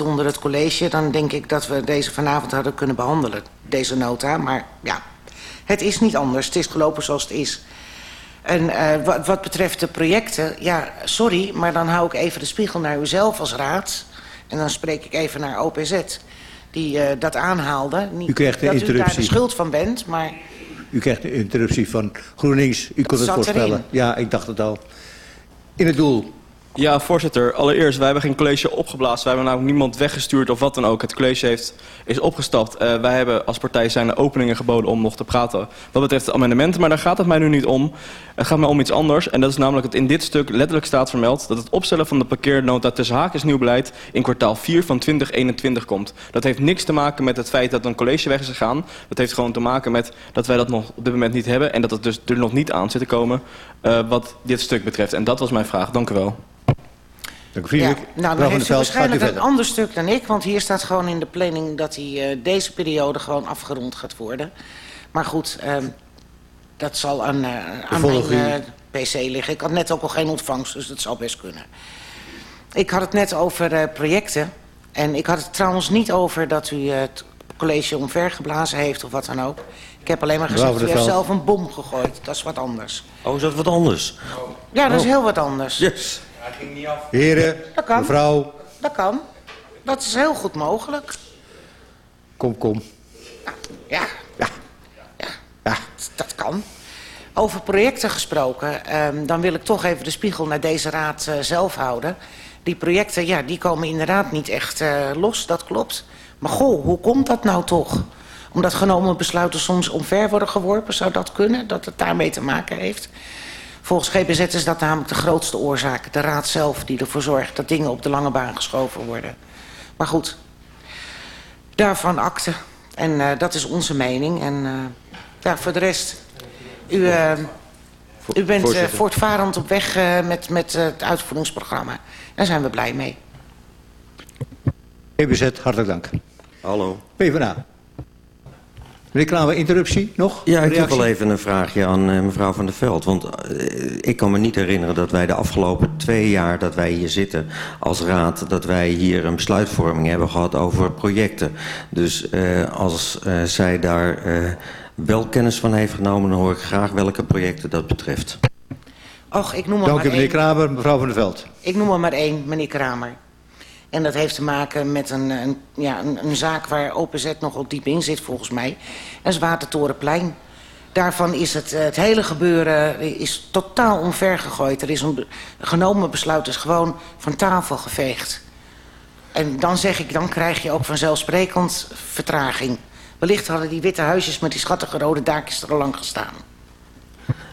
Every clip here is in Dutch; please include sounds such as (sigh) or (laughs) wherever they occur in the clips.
onder het college... dan denk ik dat we deze vanavond hadden kunnen behandelen, deze nota. Maar ja, het is niet anders. Het is gelopen zoals het is. En uh, wat, wat, betreft de projecten, ja, sorry... maar dan hou ik even de spiegel naar uzelf als raad... en dan spreek ik even naar OPZ... die uh, dat aanhaalde. Niet u krijgt de dat interruptie. u daar de schuld van bent, maar... U krijgt de interruptie van GroenLinks. U kon het voorspellen. Erin. Ja, ik dacht het al. In het doel. Ja, voorzitter. Allereerst, wij hebben geen college opgeblazen. Wij hebben namelijk niemand weggestuurd of wat dan ook. Het college heeft, is opgestapt. Uh, wij hebben als partij zijn openingen geboden om nog te praten. Wat betreft de amendementen, maar daar gaat het mij nu niet om. Het gaat mij om iets anders. En dat is namelijk dat in dit stuk letterlijk staat vermeld... dat het opstellen van de parkeernota tussen haakjes nieuw beleid... in kwartaal 4 van 2021 komt. Dat heeft niks te maken met het feit dat een college weg is gegaan. Dat heeft gewoon te maken met dat wij dat nog op dit moment niet hebben... en dat het dus er nog niet aan zit te komen uh, wat dit stuk betreft. En dat was mijn vraag. Dank u wel. Dank u vriendelijk. Ja, nou, dan heeft u waarschijnlijk een ander stuk dan ik. Want hier staat gewoon in de planning dat hij uh, deze periode gewoon afgerond gaat worden. Maar goed, uh, dat zal aan, uh, aan mijn pc liggen. Ik had net ook al geen ontvangst, dus dat zal best kunnen. Ik had het net over projecten. En ik had het trouwens niet over dat u het college omvergeblazen heeft of wat dan ook. Ik heb alleen maar gezegd, u heeft zelf een bom gegooid. Dat is wat anders. Oh, is dat wat anders? Ja, dat is heel wat anders. Yes. Hij ging niet af. Heren, dat kan. mevrouw. Dat kan. Dat is heel goed mogelijk. Kom, kom. Ja. Ja. Ja. ja. Dat kan. Over projecten gesproken, um, dan wil ik toch even de spiegel naar deze raad uh, zelf houden. Die projecten, ja, die komen inderdaad niet echt uh, los, dat klopt. Maar goh, hoe komt dat nou toch? Omdat genomen besluiten soms omver worden geworpen, zou dat kunnen? Dat het daarmee te maken heeft? Volgens GBZ is dat namelijk de grootste oorzaak. De raad zelf die ervoor zorgt dat dingen op de lange baan geschoven worden. Maar goed, daarvan akte. En uh, dat is onze mening. En uh, ja, voor de rest, u, uh, u bent voortvarend op weg met, met het uitvoeringsprogramma. Daar zijn we blij mee. GBZ, hartelijk dank. Hallo. PvdA. Meneer Klaver, interruptie nog? Ja, ik heb wel even een vraagje aan uh, mevrouw Van der Veld. Want uh, ik kan me niet herinneren dat wij de afgelopen twee jaar dat wij hier zitten als raad... dat wij hier een besluitvorming hebben gehad over projecten. Dus uh, als zij daar wel kennis van heeft genomen... dan hoor ik graag welke projecten dat betreft. Och, ik noem er Dank maar u, meneer één. Kramer. Mevrouw Van der Veld. Ik noem er maar één, meneer Kramer. En dat heeft te maken met een, een, ja, een, een zaak waar OPZ nogal diep in zit volgens mij. Dat is Watertorenplein. Daarvan is het, het hele gebeuren is totaal omvergegooid. Er is een genomen besluit, is gewoon van tafel geveegd. En dan zeg ik, dan krijg je ook vanzelfsprekend vertraging. Wellicht hadden die witte huisjes met die schattige rode daakjes er al lang gestaan.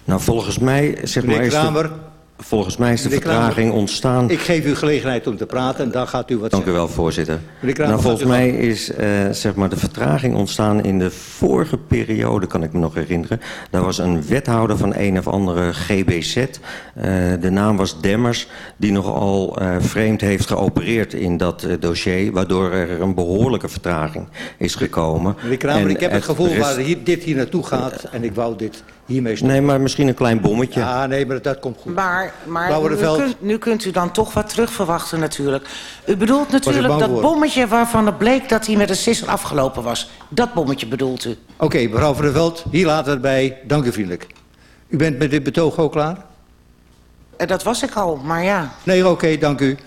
Nou, volgens mij, zeg meneer maar, Kramer. Volgens mij is de Meneer vertraging Kramer. ontstaan... Ik geef u gelegenheid om te praten en dan gaat u wat Dank u wel, voorzitter. Kramer, Nou, volgens mij is uh, zeg maar de vertraging ontstaan in de vorige periode, kan ik me nog herinneren. Daar was een wethouder van een of andere GBZ, uh, de naam was Demmers, die nogal uh, vreemd heeft geopereerd in dat dossier, waardoor er een behoorlijke vertraging is gekomen. Meneer Kramer, En ik heb het gevoel rest- waar dit hier naartoe gaat en ik wou dit hiermee stoppen. Nee, maar misschien een klein bommetje. Ja, nee, maar dat komt goed. Maar, maar nu, kunt, nu kunt u dan toch wat terug verwachten natuurlijk. U bedoelt natuurlijk dat bommetje waarvan het bleek dat hij met een sisser afgelopen was. Dat bommetje bedoelt u. Oké, okay, mevrouw Van der Veld, hier we het bij. Dank u vriendelijk. U bent met dit betoog ook klaar? Uh, dat was ik al, maar ja. Nee, oké, okay, dank u.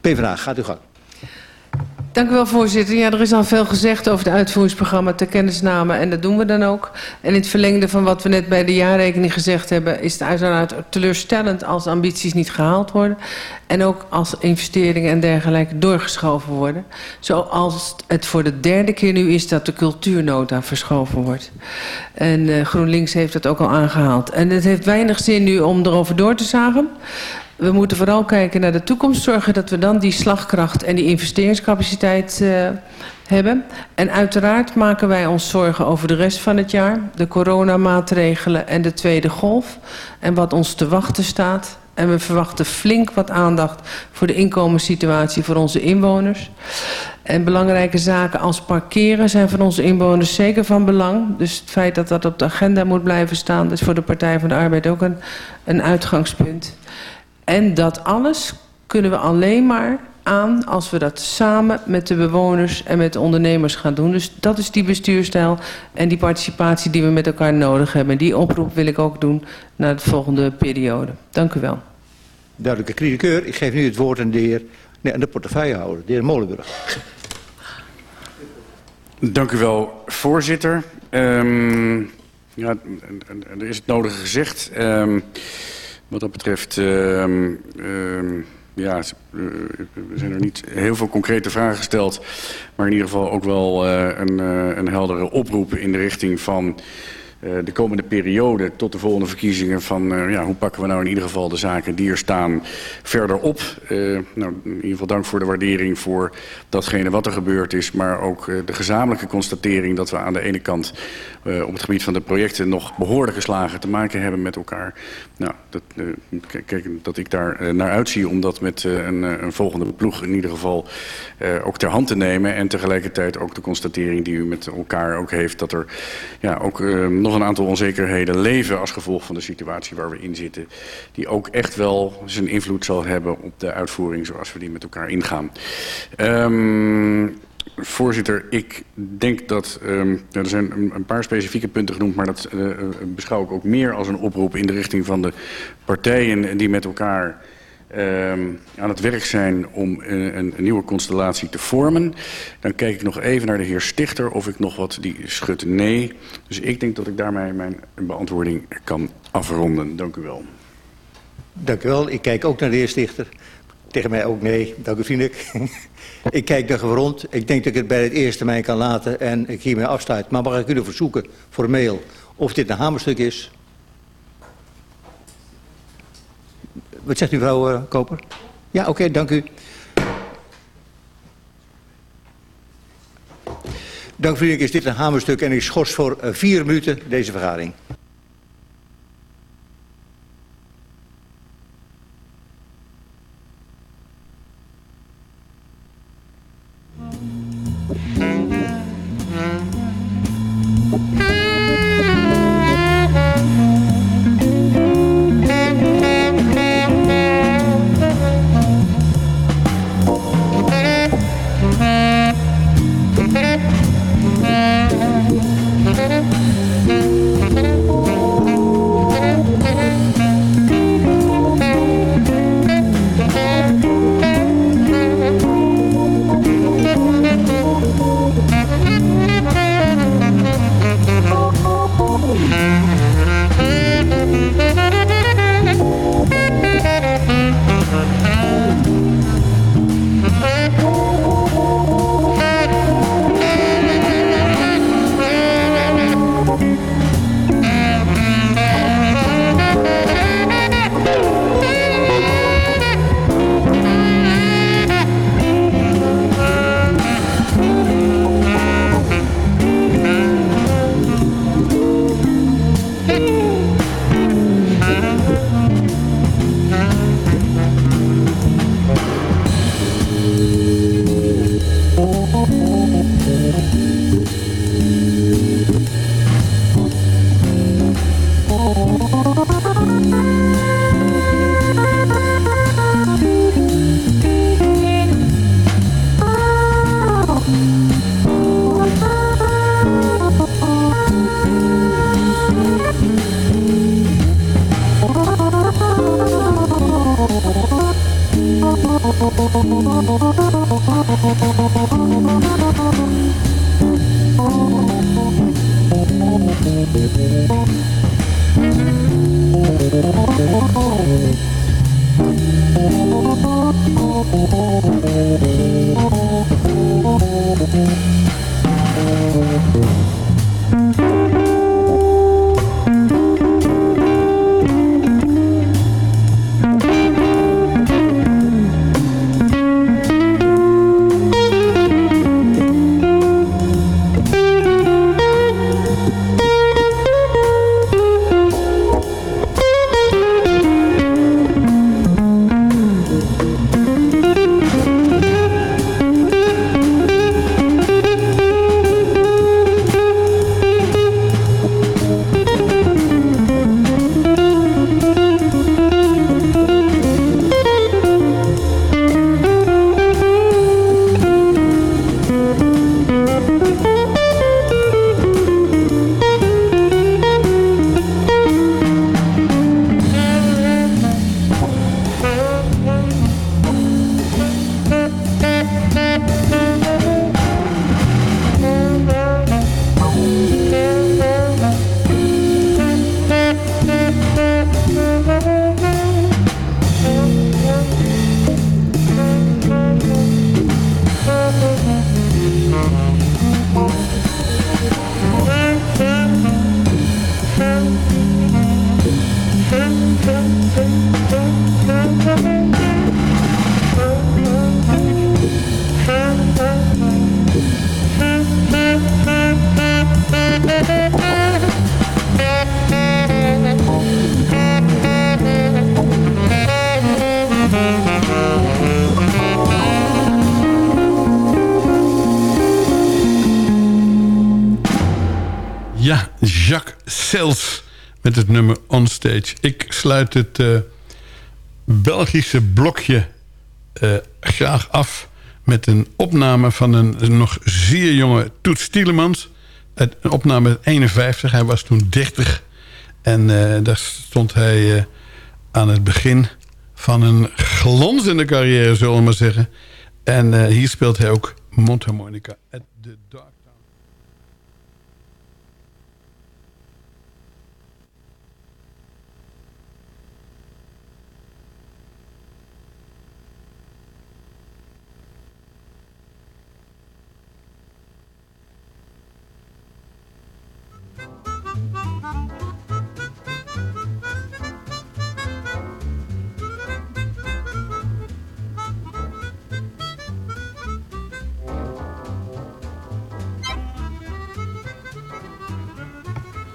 PvdA, gaat u gang. Dank u wel, voorzitter. Ja, er is al veel gezegd over het uitvoeringsprogramma ter kennisname en dat doen we dan ook. En in het verlengde van wat we net bij de jaarrekening gezegd hebben... is het uiteraard teleurstellend als ambities niet gehaald worden... en ook als investeringen en dergelijke doorgeschoven worden. Zoals het voor de derde keer nu is dat de cultuurnota verschoven wordt. En uh, GroenLinks heeft dat ook al aangehaald. En het heeft weinig zin nu om erover door te zagen... We moeten vooral kijken naar de toekomst, zorgen dat we dan die slagkracht en die investeringscapaciteit uh, hebben. En uiteraard maken wij ons zorgen over de rest van het jaar, de coronamaatregelen en de tweede golf en wat ons te wachten staat. En we verwachten flink wat aandacht voor de inkomenssituatie voor onze inwoners. En belangrijke zaken als parkeren zijn voor onze inwoners zeker van belang. Dus het feit dat dat op de agenda moet blijven staan... is voor de Partij van de Arbeid ook een, een uitgangspunt. En dat alles kunnen we alleen maar aan als we dat samen met de bewoners en met de ondernemers gaan doen. Dus dat is die bestuurstijl en die participatie die we met elkaar nodig hebben. Die oproep wil ik ook doen naar de volgende periode. Dank u wel. Duidelijke critiqueur. Ik geef nu het woord aan de heer, nee, aan de portefeuillehouder, de heer Molenburg. Dank u wel, voorzitter. Um, ja, er is het nodige gezegd. Um, wat dat betreft... Um, um, ja, er zijn er niet heel veel concrete vragen gesteld. Maar in ieder geval ook wel uh, een, uh, een heldere oproep in de richting van uh, de komende periode tot de volgende verkiezingen van uh, ja, hoe pakken we nou in ieder geval de zaken die er staan verder op. Uh, nou, in ieder geval dank voor de waardering voor datgene wat er gebeurd is, maar ook de gezamenlijke constatering dat we aan de ene kant op het gebied van de projecten nog behoorlijke slagen te maken hebben met elkaar. Nou, dat, kijk, dat ik daar naar uitzie om dat met een, een volgende ploeg in ieder geval ook ter hand te nemen en tegelijkertijd ook de constatering die u met elkaar ook heeft dat er ja, ook nog nog een aantal onzekerheden leven als gevolg van de situatie waar we in zitten. Die ook echt wel zijn invloed zal hebben op de uitvoering zoals we die met elkaar ingaan. Um, Voorzitter, ik denk dat... Um, er zijn een, paar specifieke punten genoemd... maar dat uh, beschouw ik ook meer als een oproep in de richting van de partijen... die met elkaar um, aan het werk zijn om een, een, nieuwe constellatie te vormen. Dan kijk ik nog even naar de heer Stichter of ik nog wat die schudt nee. Dus ik denk dat ik daarmee mijn beantwoording kan afronden. Dank u wel. Dank u wel. Ik kijk ook naar de heer Stichter. Tegen mij ook nee. Dank u vriendelijk. (laughs) ik kijk nog even rond. Ik denk dat ik het bij het eerste mij kan laten en ik hiermee afsluit. Maar mag ik u verzoeken, formeel, of dit een hamerstuk is... Wat zegt u, mevrouw uh, Koper? Ja, oké, dank u. Dank vriendelijk, is dit een hamerstuk en ik schors voor uh, vier minuten deze vergadering. Met het nummer Onstage. Ik sluit het uh, Belgische blokje uh, graag af... met een opname van een nog zeer jonge Toets Stielemans. Een opname 51, hij was toen 30. En uh, daar stond hij aan het begin van een glanzende carrière, zullen we maar zeggen. En hier speelt hij ook mondharmonica at the Dark.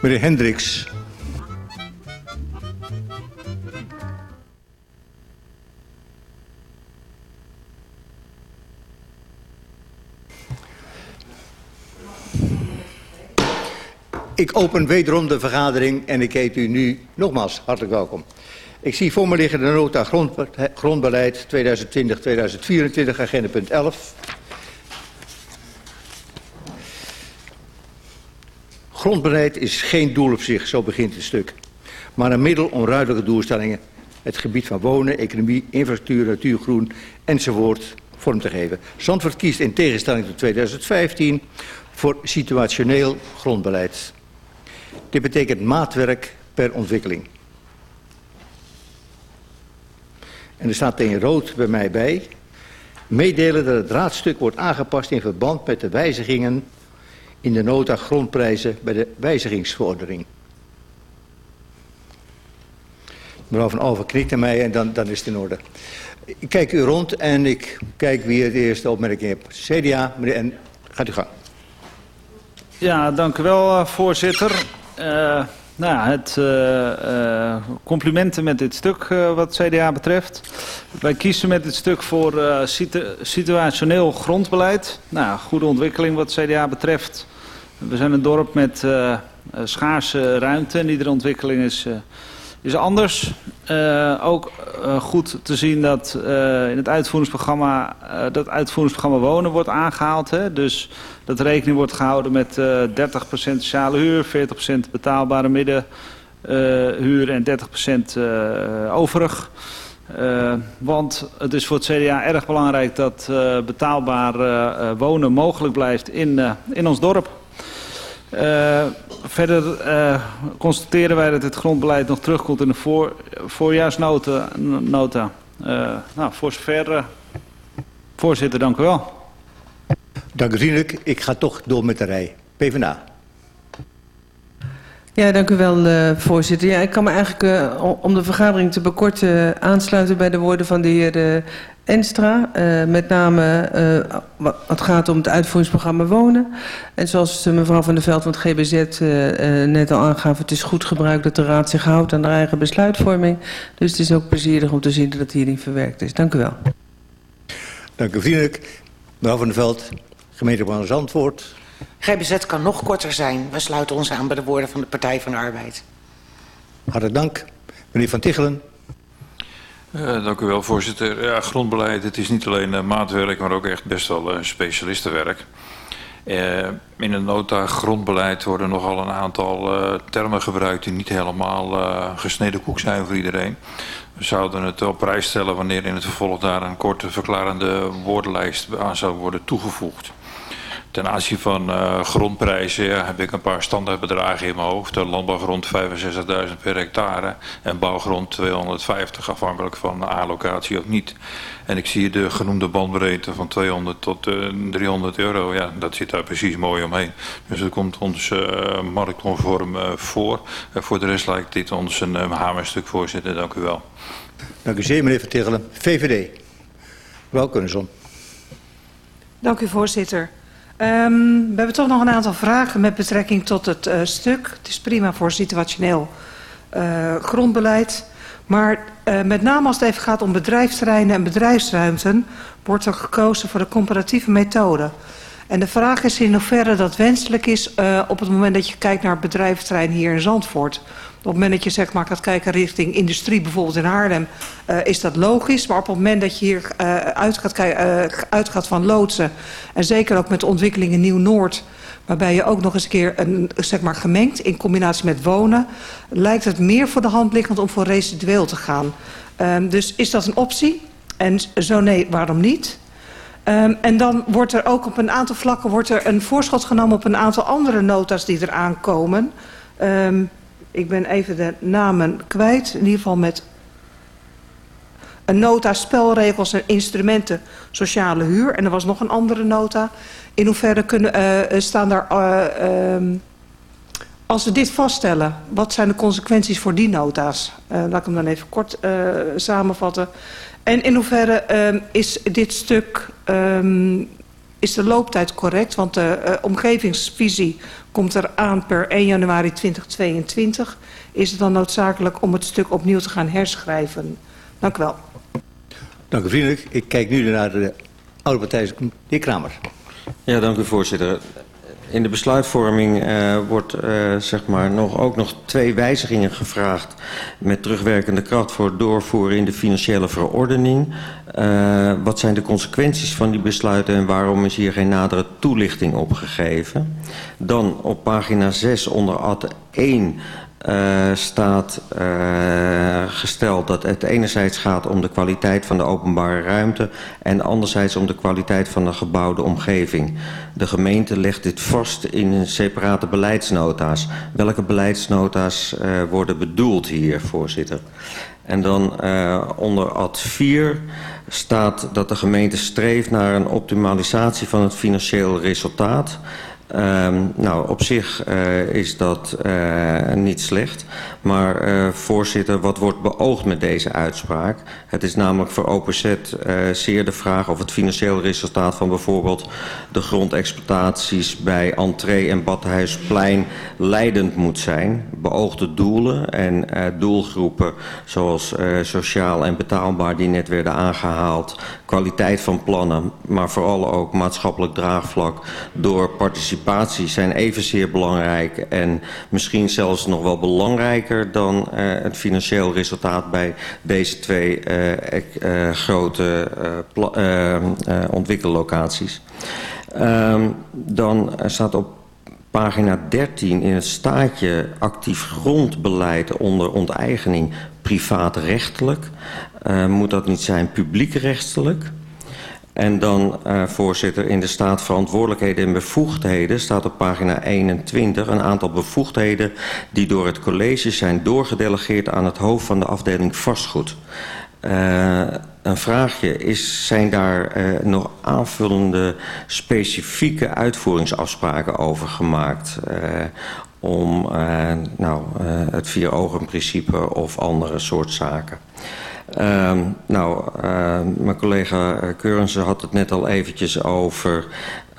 Meneer Hendricks. Ik open wederom de vergadering en ik heet u nu nogmaals hartelijk welkom. Ik zie voor me liggen de nota grondbeleid 2020-2024, agenda punt 11. Grondbeleid is geen doel op zich, zo begint het stuk. Maar een middel om ruidelijke doelstellingen, het gebied van wonen, economie, infrastructuur, natuurgroen enzovoort vorm te geven. Zandvoort kiest in tegenstelling tot 2015 voor situationeel grondbeleid. Dit betekent maatwerk per ontwikkeling. En er staat in rood bij mij bij. Meedelen dat het raadstuk wordt aangepast in verband met de wijzigingen in de nota grondprijzen bij de wijzigingsverordening. Mevrouw van Alver knikt naar mij en dan, dan is het in orde. Ik kijk u rond en ik kijk wie het eerste opmerking heeft. CDA, meneer en gaat u gang. Ja, dank u wel, eh, voorzitter. Uh, nou ja, het uh, complimenten met dit stuk uh, wat CDA betreft. Wij kiezen met dit stuk voor situ situationeel grondbeleid. Nou, goede ontwikkeling wat CDA betreft. We zijn een dorp met uh, schaarse ruimte en iedere ontwikkeling is, uh, is anders. Ook goed te zien dat in het uitvoeringsprogramma, dat uitvoeringsprogramma wonen wordt aangehaald. Hè? Dus dat rekening wordt gehouden met 30% sociale huur, 40% betaalbare middenhuur en 30% overig. Want het is voor het CDA erg belangrijk dat betaalbaar wonen mogelijk blijft in, in ons dorp. Uh, verder uh, constateren wij dat het grondbeleid nog terugkomt in de voor, voorjaarsnota. Nota. Uh, nou, voor zover, voorzitter, dank u wel. Dank u vriendelijk. Ik ga toch door met de rij. PvdA. Ja, dank u wel, uh, voorzitter. Ja, ik kan me eigenlijk, uh, om de vergadering te bekorten, aansluiten bij de woorden van de heer uh, Enstra. met name wat het gaat om het uitvoeringsprogramma Wonen. En zoals mevrouw Van der Veld van het GBZ net al aangaf... het is goed gebruik dat de Raad zich houdt aan de eigen besluitvorming. Dus het is ook plezierig om te zien dat het hierin verwerkt is. Dank u wel. Dank u vriendelijk. Mevrouw Van der Veld, gemeente van Zandvoort... GBZ kan nog korter zijn. We sluiten ons aan bij de woorden van de Partij van de Arbeid. Hartelijk dank. Meneer Van Tichelen. Uh, dank u wel, voorzitter. Ja, grondbeleid, het is niet alleen uh, maatwerk, maar ook echt best wel uh, specialistenwerk. in de nota grondbeleid worden nogal een aantal termen gebruikt die niet helemaal gesneden koek zijn voor iedereen. We zouden het op prijs stellen wanneer in het vervolg daar een korte verklarende woordenlijst aan zou worden toegevoegd. Ten aanzien van uh, grondprijzen ja, heb ik een paar standaardbedragen in mijn hoofd. De landbouwgrond 65.000 per hectare en bouwgrond 250 afhankelijk van de allocatie of niet. En ik zie de genoemde bandbreedte van 200 tot uh, 300 euro. Ja, dat zit daar precies mooi omheen. Dus het komt ons uh, marktconform voor. voor de rest lijkt dit ons een hamerstuk voorzitter. Dank u wel. Dank u zeer meneer Van Tichelen. VVD. Welkom. Dank u voorzitter. Um, we hebben toch nog een aantal vragen met betrekking tot het uh, stuk. Het is prima voor situationeel uh, grondbeleid. Maar uh, met name als het even gaat om bedrijfsterreinen en bedrijfsruimten... wordt er gekozen voor de comparatieve methode. En de vraag is in hoeverre dat wenselijk is op het moment dat je kijkt naar het bedrijventerrein hier in Zandvoort. Op het moment dat je zeg maar, gaat kijken richting industrie, bijvoorbeeld in Haarlem, uh, is dat logisch. Maar op het moment dat je hier uh, uit gaat, uitgaat van loodsen, en zeker ook met de ontwikkeling in Nieuw-Noord, waarbij je ook nog eens een keer een, zeg maar, gemengd in combinatie met wonen, lijkt het meer voor de hand liggend om voor residueel te gaan. Um, dus is dat een optie? En zo nee, waarom niet? Um, en dan wordt er ook op een aantal vlakken wordt er een voorschot genomen op een aantal andere nota's die eraan komen. Um, ik ben even de namen kwijt. In ieder geval met een nota spelregels en instrumenten sociale huur. En er was nog een andere nota. In hoeverre kunnen, uh, staan daar... Uh, um, als we dit vaststellen, wat zijn de consequenties voor die nota's? Laat ik hem dan even kort samenvatten. En in hoeverre uh, is dit stuk, um, is de looptijd correct? Want de uh, omgevingsvisie komt eraan per 1 januari 2022. Is het dan noodzakelijk om het stuk opnieuw te gaan herschrijven? Dank u wel. Dank u vriendelijk. Ik kijk nu naar de oude partij, de heer Kramer. Ja, dank u voorzitter. In de besluitvorming uh, wordt uh, zeg maar nog, ook nog twee wijzigingen gevraagd met terugwerkende kracht voor doorvoeren in de financiële verordening. Uh, wat zijn de consequenties van die besluiten en waarom is hier geen nadere toelichting op gegeven? Dan op pagina 6 onder ad 1 uh, staat uh, gesteld dat het enerzijds gaat om de kwaliteit van de openbare ruimte en anderzijds om de kwaliteit van de gebouwde omgeving. De gemeente legt dit vast in separate beleidsnota's. Welke beleidsnota's uh, worden bedoeld hier, voorzitter? En dan onder ad 4 staat dat de gemeente streeft naar een optimalisatie van het financieel resultaat. Um, nou, op zich uh, is dat uh, niet slecht. Maar uh, voorzitter, wat wordt beoogd met deze uitspraak? Het is namelijk voor OPZ zeer de vraag of het financieel resultaat van bijvoorbeeld de grondexploitaties bij entree en Badhuisplein leidend moet zijn. Beoogde doelen en doelgroepen zoals sociaal en betaalbaar die net werden aangehaald. Kwaliteit van plannen, maar vooral ook maatschappelijk draagvlak door participatie participatie zijn evenzeer belangrijk en misschien zelfs nog wel belangrijker dan uh, het financieel resultaat bij deze twee uh, uh, grote ontwikkellocaties. Um, dan staat op pagina 13 in het staatje actief grondbeleid onder onteigening privaatrechtelijk. moet dat niet zijn publiekrechtelijk? En dan, uh, voorzitter, in de staat verantwoordelijkheden en bevoegdheden staat op pagina 21 een aantal bevoegdheden die door het college zijn doorgedelegeerd aan het hoofd van de afdeling vastgoed. Uh, een vraagje, is, zijn daar uh, nog aanvullende specifieke uitvoeringsafspraken over gemaakt? Om nou, het vier ogen principe of andere soort zaken? Uh, nou, uh, mijn collega Keurensen had het net al eventjes over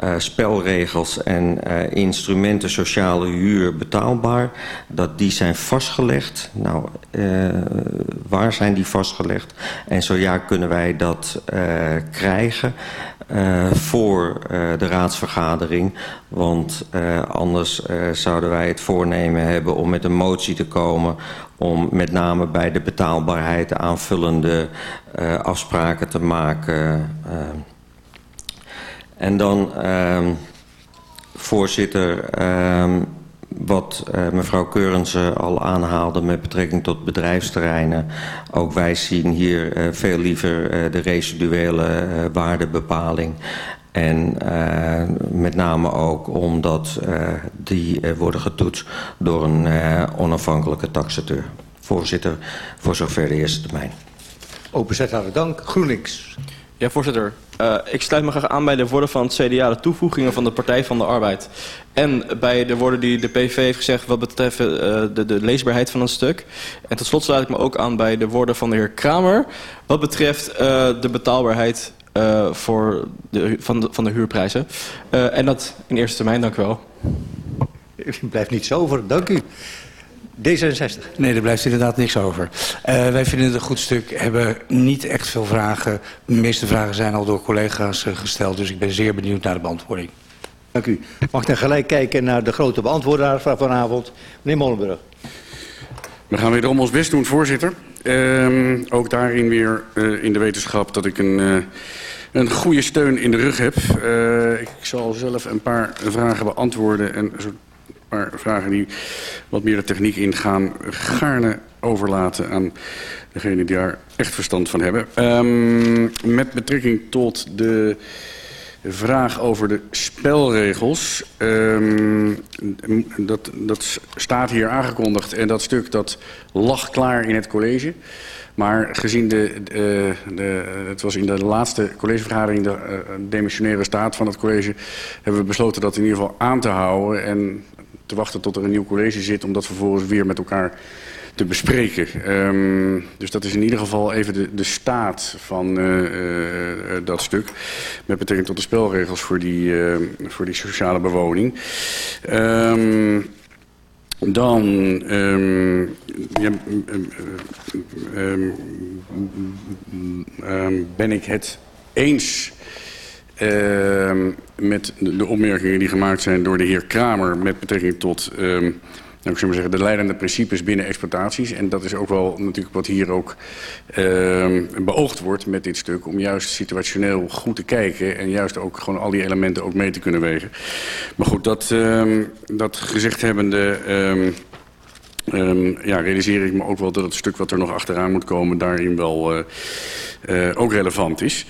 uh, spelregels en uh, instrumenten sociale huur betaalbaar. Dat die zijn vastgelegd. Nou, waar zijn die vastgelegd? En zo ja, kunnen wij dat krijgen? Voor de raadsvergadering. Want anders zouden wij het voornemen hebben om met een motie te komen om met name bij de betaalbaarheid aanvullende uh, afspraken te maken. Uh, en dan, uh, voorzitter, wat mevrouw Keurensen al aanhaalde met betrekking tot bedrijfsterreinen. Ook wij zien hier veel liever de residuele waardebepaling. En uh, met name ook omdat uh, die uh, worden getoetst door een onafhankelijke taxateur. Voorzitter, voor zover de eerste termijn. Openzet hartelijk dank. GroenLinks. Ja, voorzitter. ik sluit me graag aan bij de woorden van het CDA, de toevoegingen van de Partij van de Arbeid. En bij de woorden die de PV heeft gezegd wat betreft de, de leesbaarheid van een stuk. En tot slot sluit ik me ook aan bij de woorden van de heer Kramer. Wat betreft de betaalbaarheid uh, voor de, van, de, van de huurprijzen. Uh, en dat in eerste termijn, dank u wel. Er (laughs) blijft niets over, dank u. D66. Nee, er blijft inderdaad niks over. Uh, wij vinden het een goed stuk, hebben niet echt veel vragen. De meeste vragen zijn al door collega's gesteld, dus ik ben zeer benieuwd naar de beantwoording. Dank u. Mag ik dan gelijk kijken naar de grote beantwoordaar van vanavond, meneer Molenburg. We gaan wederom ons best doen, voorzitter. Ehm, ook daarin weer eh, in de wetenschap dat ik een, eh, een goede steun in de rug heb. Eh, ik zal zelf een paar vragen beantwoorden en een paar vragen die wat meer de techniek ingaan gaarne overlaten aan degene die daar echt verstand van hebben. Ehm, met betrekking tot de vraag over de spelregels. Ehm, dat, dat staat hier aangekondigd en dat stuk dat lag klaar in het college. Maar gezien de, de, het was in de laatste collegevergadering de uh, demissionaire staat van het college, hebben we besloten dat in ieder geval aan te houden en te wachten tot er een nieuw college zit, om dat vervolgens weer met elkaar te bespreken. Um, dus dat is in ieder geval even de, de staat van uh, uh, dat stuk. Met betrekking tot de spelregels voor die, uh, voor die sociale bewoning. Um, dan um, ja, ben ik het eens met de opmerkingen die gemaakt zijn door de heer Kramer met betrekking tot ik zou maar zeggen, de leidende principes binnen exploitaties. En dat is ook wel natuurlijk wat hier ook uh, beoogd wordt met dit stuk. Om juist situationeel goed te kijken en juist ook gewoon al die elementen ook mee te kunnen wegen. Maar goed, dat, uh, dat gezegd hebbende... Um, ja, realiseer ik me ook wel dat het stuk wat er nog achteraan moet komen daarin wel uh, uh, ook relevant is.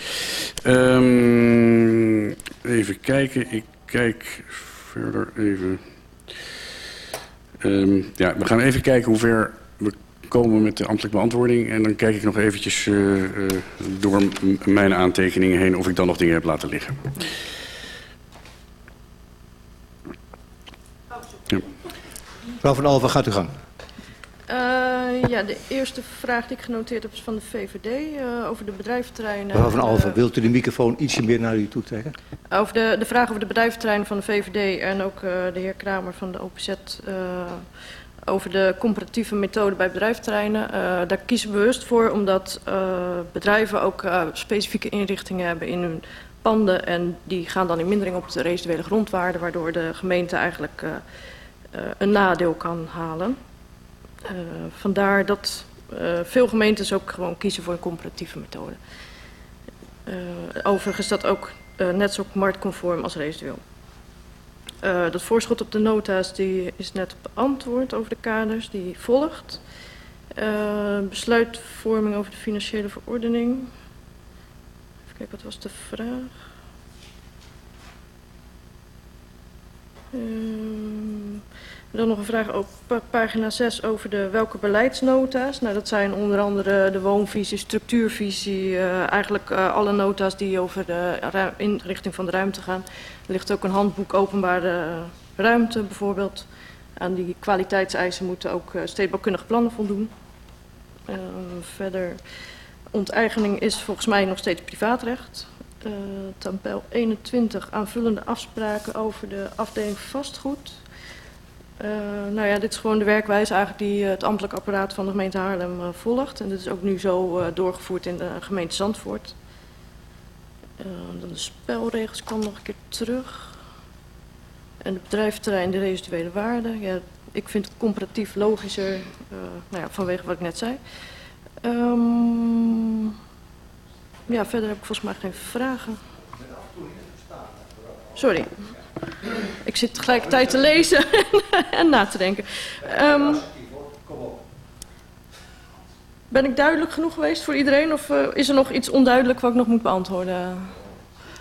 Even kijken, ik kijk verder even... Um, ja, we gaan even kijken hoe ver we komen met de ambtelijke beantwoording. En dan kijk ik nog eventjes uh, uh, door mijn aantekeningen heen of ik dan nog dingen heb laten liggen. Ja. Van Alva, gaat u gang. Uh, ja, de eerste vraag die ik genoteerd heb is van de VVD uh, over de bedrijventerreinen. Mevrouw van Alva, wilt u de microfoon ietsje meer naar u toe trekken? Over de, de vraag over de bedrijventerreinen van de VVD en ook de heer Kramer van de OPZ over de comparatieve methode bij bedrijventerreinen. daar kiezen we bewust voor omdat bedrijven ook specifieke inrichtingen hebben in hun panden en die gaan dan in mindering op de residuele grondwaarde waardoor de gemeente eigenlijk een nadeel kan halen. Uh, vandaar dat uh, veel gemeentes ook gewoon kiezen voor een comparatieve methode. Uh, overigens dat ook net zo marktconform als residueel. dat voorschot op de nota's die is net beantwoord over de kaders, die volgt. besluitvorming over de financiële verordening. Even kijken, wat was de vraag? Uh, dan nog een vraag op pagina 6 over de welke beleidsnota's. Nou, dat zijn onder andere de woonvisie, structuurvisie, uh, eigenlijk uh, alle nota's die over de inrichting van de ruimte gaan. Er ligt ook een handboek openbare ruimte bijvoorbeeld. Aan die kwaliteitseisen moeten ook uh, stedenbouwkundige plannen voldoen. Verder, onteigening is volgens mij nog steeds privaatrecht. Tabel 21, aanvullende afspraken over de afdeling vastgoed. Uh, nou ja, dit is gewoon de werkwijze eigenlijk die uh, het ambtelijk apparaat van de gemeente Haarlem uh, volgt. En dit is ook nu zo doorgevoerd in de gemeente Zandvoort. dan de spelregels kwam nog een keer terug. En de bedrijfterrein, de residuele waarde. Ja, ik vind het comparatief logischer, nou ja, vanwege wat ik net zei. Um, ja, verder heb ik volgens mij geen vragen. Sorry. Ik zit tegelijkertijd te lezen (laughs) en na te denken. Um, ben ik duidelijk genoeg geweest voor iedereen? Of uh, is er nog iets onduidelijk wat ik nog moet beantwoorden?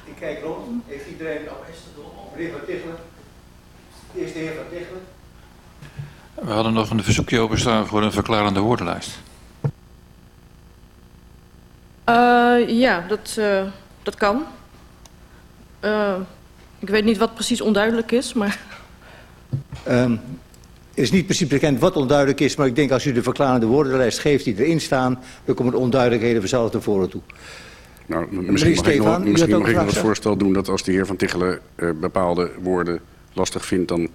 Ik kijk rond. Heeft iedereen... Meneer Van Tichelen. Eerst de heer Van Tichelen. We hadden nog een verzoekje openstaan voor een verklarende woordenlijst. Uh, ja, dat, uh, dat kan. Ik weet niet wat precies onduidelijk is, maar... Um, het is niet precies bekend wat onduidelijk is, maar ik denk als u de verklarende woordenlijst geeft die erin staan, dan komen de onduidelijkheden vanzelf naar voren toe. Nou, misschien mag ik nog, misschien mag ik nog het voorstel doen dat als de heer Van Tichelen uh, bepaalde woorden lastig vindt, dan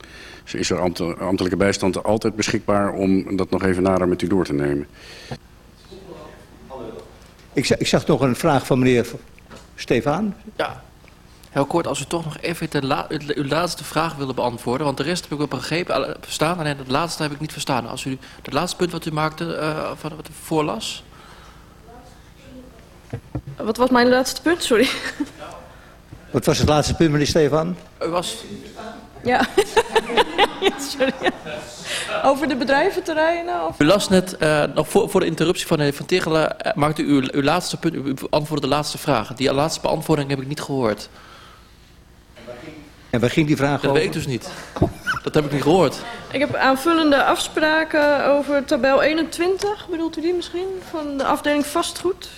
is er ambtelijke bijstand altijd beschikbaar om dat nog even nader met u door te nemen. Ik, ik zag nog een vraag van meneer Stefan. Ja, Heel kort, als u toch nog even de la uw laatste vraag willen beantwoorden. Want de rest heb ik wel begrepen, verstaan. Alleen het laatste heb ik niet verstaan. Als u het laatste punt wat u maakte, uh, van wat u voorlas. Wat was mijn laatste punt? Sorry. Wat was het laatste punt, meneer Stefan? U was... Ja. (laughs) Sorry. Over de bedrijventerreinen? Of? U las net, uh, nog voor, voor de interruptie van de heer Van Tichelen, uh, maakte u uw, uw laatste punt, u beantwoordde de laatste vraag. Die laatste beantwoording heb ik niet gehoord. En waar ging die vraag dat over? Dat weet ik dus niet. Dat heb ik niet gehoord. Ik heb aanvullende afspraken over tabel 21, bedoelt u die misschien? Van de afdeling vastgoed.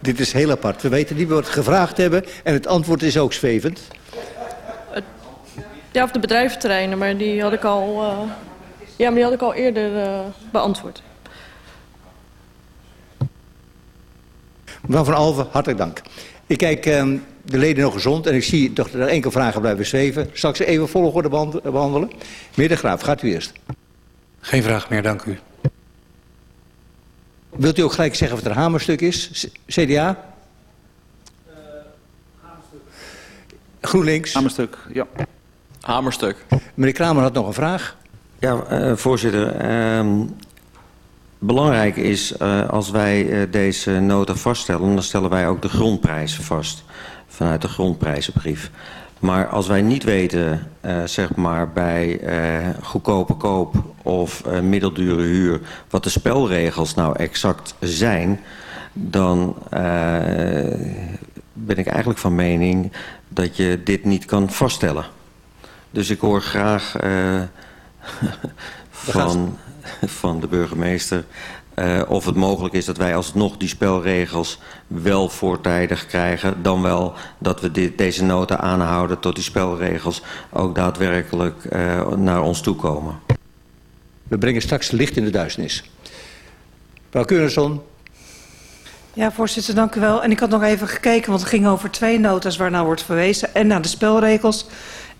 Dit is heel apart. We weten niet wat we gevraagd hebben en het antwoord is ook zwevend. Ja, of de bedrijventerreinen, maar die had ik al, uh, ja, maar die had ik al eerder uh, beantwoord. Mevrouw van Alven, hartelijk dank. Ik kijk um, de leden nog gezond en ik zie dat er enkele vragen blijven zweven. Zal ik ze even volgorde behandelen? Meneer De Graaf, gaat u eerst. Geen vraag meer, dank u. Wilt u ook gelijk zeggen wat er hamerstuk is? CDA? Uh, GroenLinks? Hamerstuk, ja. Hamerstuk. Meneer Kramer had nog een vraag. Ja, uh, voorzitter. Uh, belangrijk is, uh, als wij uh, deze nota vaststellen... dan stellen wij ook de grondprijzen vast. Vanuit de grondprijzenbrief. Maar als wij niet weten, uh, zeg maar, bij goedkope koop of middeldure huur... wat de spelregels nou exact zijn... dan ben ik eigenlijk van mening dat je dit niet kan vaststellen. Dus ik hoor graag (laughs) van, (laughs) van de burgemeester... Uh, of het mogelijk is dat wij alsnog die spelregels wel voortijdig krijgen... dan wel dat we dit, deze nota aanhouden tot die spelregels ook daadwerkelijk uh, naar ons toe komen. We brengen straks licht in de duisternis. Mevrouw Keurenson. Ja, voorzitter, dank u wel. En ik had nog even gekeken, want het ging over twee nota's waar nou wordt verwezen. En naar de spelregels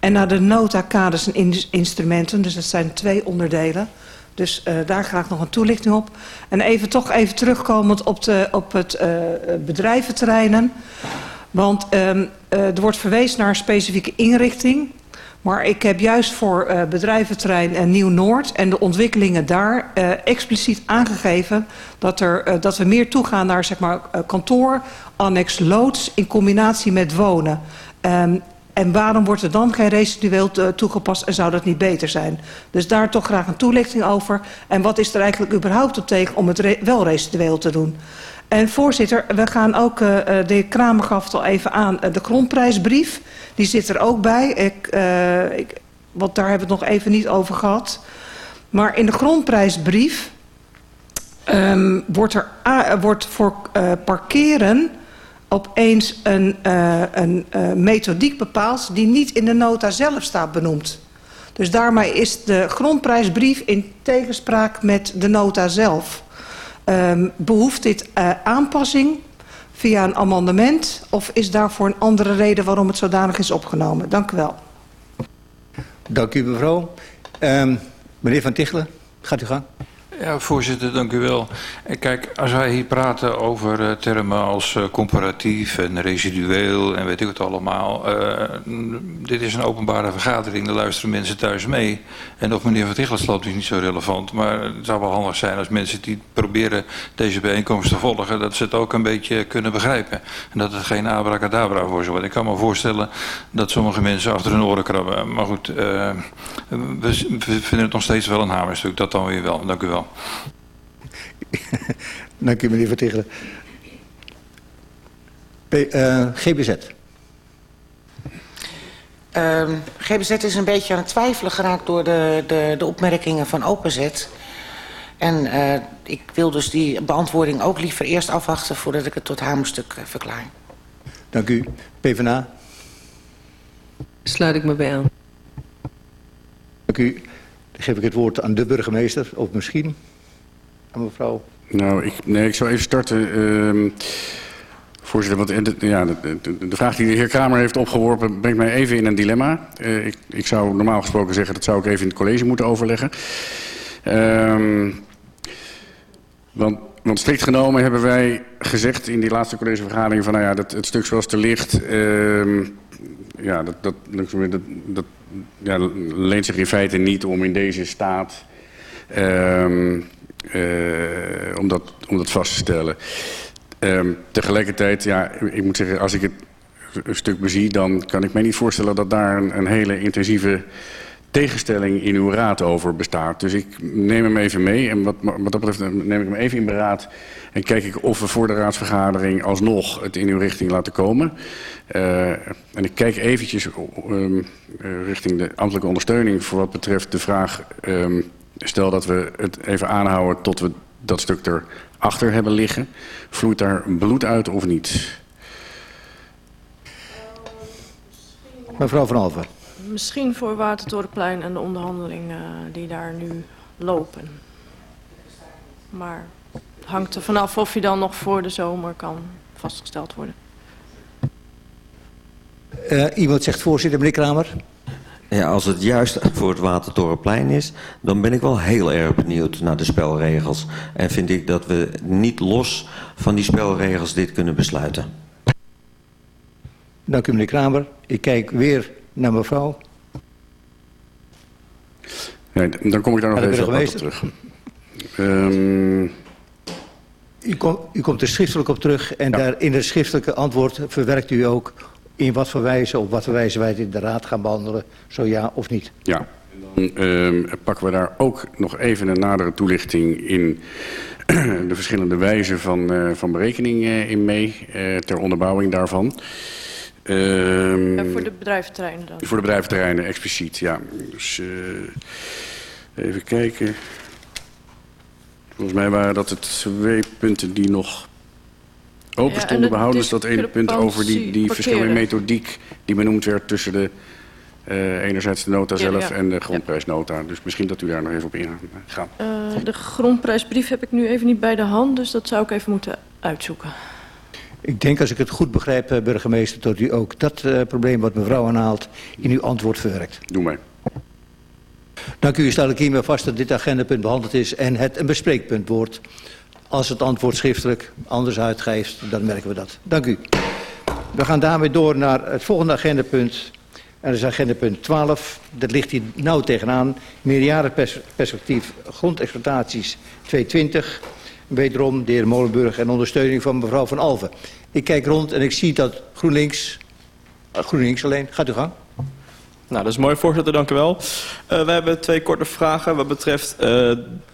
en naar de nota-kaders en instrumenten. Dus dat zijn twee onderdelen. Dus uh, daar graag nog een toelichting op. En even toch even terugkomend op, de, op het uh, bedrijventerreinen. Want um, uh, er wordt verwezen naar een specifieke inrichting. Maar ik heb juist voor bedrijventerrein Nieuw-Noord en de ontwikkelingen daar expliciet aangegeven dat, er, dat we meer toegaan naar zeg maar, kantoor, annex loods in combinatie met wonen. Um, En waarom wordt er dan geen residueel toegepast en zou dat niet beter zijn? Dus daar toch graag een toelichting over. En wat is er eigenlijk überhaupt op tegen om het wel residueel te doen? En voorzitter, we gaan ook, uh, de heer Kramer gaf het al even aan, de grondprijsbrief. Die zit er ook bij. Ik, uh, ik, want daar hebben we het nog even niet over gehad. Maar in de grondprijsbrief um, wordt, er, wordt voor parkeren opeens een, uh, een uh, methodiek bepaald die niet in de nota zelf staat benoemd. Dus daarmee is de grondprijsbrief in tegenspraak met de nota zelf. Um, behoeft dit uh, aanpassing via een amendement of is daarvoor een andere reden waarom het zodanig is opgenomen? Dank u wel. Dank u mevrouw. Um, meneer Van Tichelen, gaat u gang. Ja, voorzitter, dank u wel. Kijk, als wij hier praten over uh, termen als uh, comparatief en residueel en weet ik het allemaal. Uh, dit is een openbare vergadering, daar luisteren mensen thuis mee. En of meneer Van Tichelen slaapt is niet zo relevant. Maar het zou wel handig zijn als mensen die proberen deze bijeenkomst te volgen, dat ze het ook een beetje kunnen begrijpen. En dat het geen abracadabra wordt. Ik kan me voorstellen dat sommige mensen achter hun oren krabben. Maar goed, we, we vinden het nog steeds wel een hamerstuk. Dat dan weer wel. Dank u wel. (laughs) Dank u, meneer Vertichelen. Uh, GBZ. Uh, GBZ is een beetje aan het twijfelen geraakt door de, de, de opmerkingen van OpenZ. En uh, ik wil dus die beantwoording ook liever eerst afwachten voordat ik het tot hamerstuk uh, verklaar. Dank u. PvdA. Sluit ik me bij aan. Dank u. Geef ik het woord aan de burgemeester, of misschien aan mevrouw. Nou, ik, nee, ik zou even starten. Uh, voorzitter, want de, ja, de, vraag die de heer Kramer heeft opgeworpen... brengt mij even in een dilemma. Uh, ik, ik zou normaal gesproken zeggen... dat zou ik even in het college moeten overleggen. Um, want want strikt genomen hebben wij gezegd in die laatste collegevergadering van nou ja, dat, het stuk zoals het er ligt, uh, ja, dat, dat, dat, dat ja, leent zich in feite niet om in deze staat um, uh, om, dat, om dat vast te stellen. Um, tegelijkertijd, ja, ik moet zeggen, als ik het een stuk bezie, dan kan ik me niet voorstellen dat daar een hele intensieve tegenstelling in uw raad over bestaat. Dus ik neem hem even mee en wat, wat dat betreft neem ik hem even in beraad en kijk ik of we voor de raadsvergadering alsnog het in uw richting laten komen. Uh, en ik kijk eventjes uh, richting de ambtelijke ondersteuning voor wat betreft de vraag, um, stel dat we het even aanhouden tot we dat stuk erachter hebben liggen. Vloeit daar bloed uit of niet? Mevrouw Van Alver. Misschien voor Watertorenplein en de onderhandelingen die daar nu lopen. Maar het hangt er vanaf of je dan nog voor de zomer kan vastgesteld worden. Uh, iemand zegt voorzitter, meneer Kramer. Ja, als het juist voor het Watertorenplein is, dan ben ik wel heel erg benieuwd naar de spelregels. En vind ik dat we niet los van die spelregels dit kunnen besluiten. Dank u meneer Kramer. Ik kijk weer naar mevrouw. Nee, dan kom ik daar nog even op terug. Um... U, kom, u, komt er schriftelijk op terug en ja. daar in het schriftelijke antwoord verwerkt u ook in wat voor wijze, op wat voor wijze wij het in de raad gaan behandelen, zo ja of niet. Ja, en dan um, pakken we daar ook nog even een nadere toelichting in (clears throat) de verschillende wijzen van, uh, van berekening uh, in mee, uh, ter onderbouwing daarvan. Um, ja, voor de bedrijventerreinen dan? Voor de bedrijventerreinen, expliciet, ja. Dus uh, even kijken. Volgens mij waren dat de twee punten die nog open ja, stonden. Behouden dat ene punt over die, die verschillende methodiek die benoemd werd tussen de uh, enerzijds de nota zelf ja, ja. en de grondprijsnota. Dus misschien dat u daar nog even op ingaat. Uh, de grondprijsbrief heb ik nu even niet bij de hand, dus dat zou ik even moeten uitzoeken. Ik denk, als ik het goed begrijp, uh, burgemeester, dat u ook dat uh, probleem wat mevrouw aanhaalt in uw antwoord verwerkt. Doe mij. Dank u. Stel ik hiermee vast dat dit agendapunt behandeld is en het een bespreekpunt wordt. Als het antwoord schriftelijk anders uitgeeft, dan merken we dat. Dank u. We gaan daarmee door naar het volgende agendapunt. En dat is agendapunt 12. Dat ligt hier nauw tegenaan. Meerjarenperspectief grondexploitaties 220. Wederom de heer Molenburg en ondersteuning van mevrouw Van Alven. Ik kijk rond en ik zie dat GroenLinks... GroenLinks alleen. Gaat u gang. Nou, dat is mooi, voorzitter. Dank u wel. Uh, we hebben twee korte vragen. Wat betreft uh,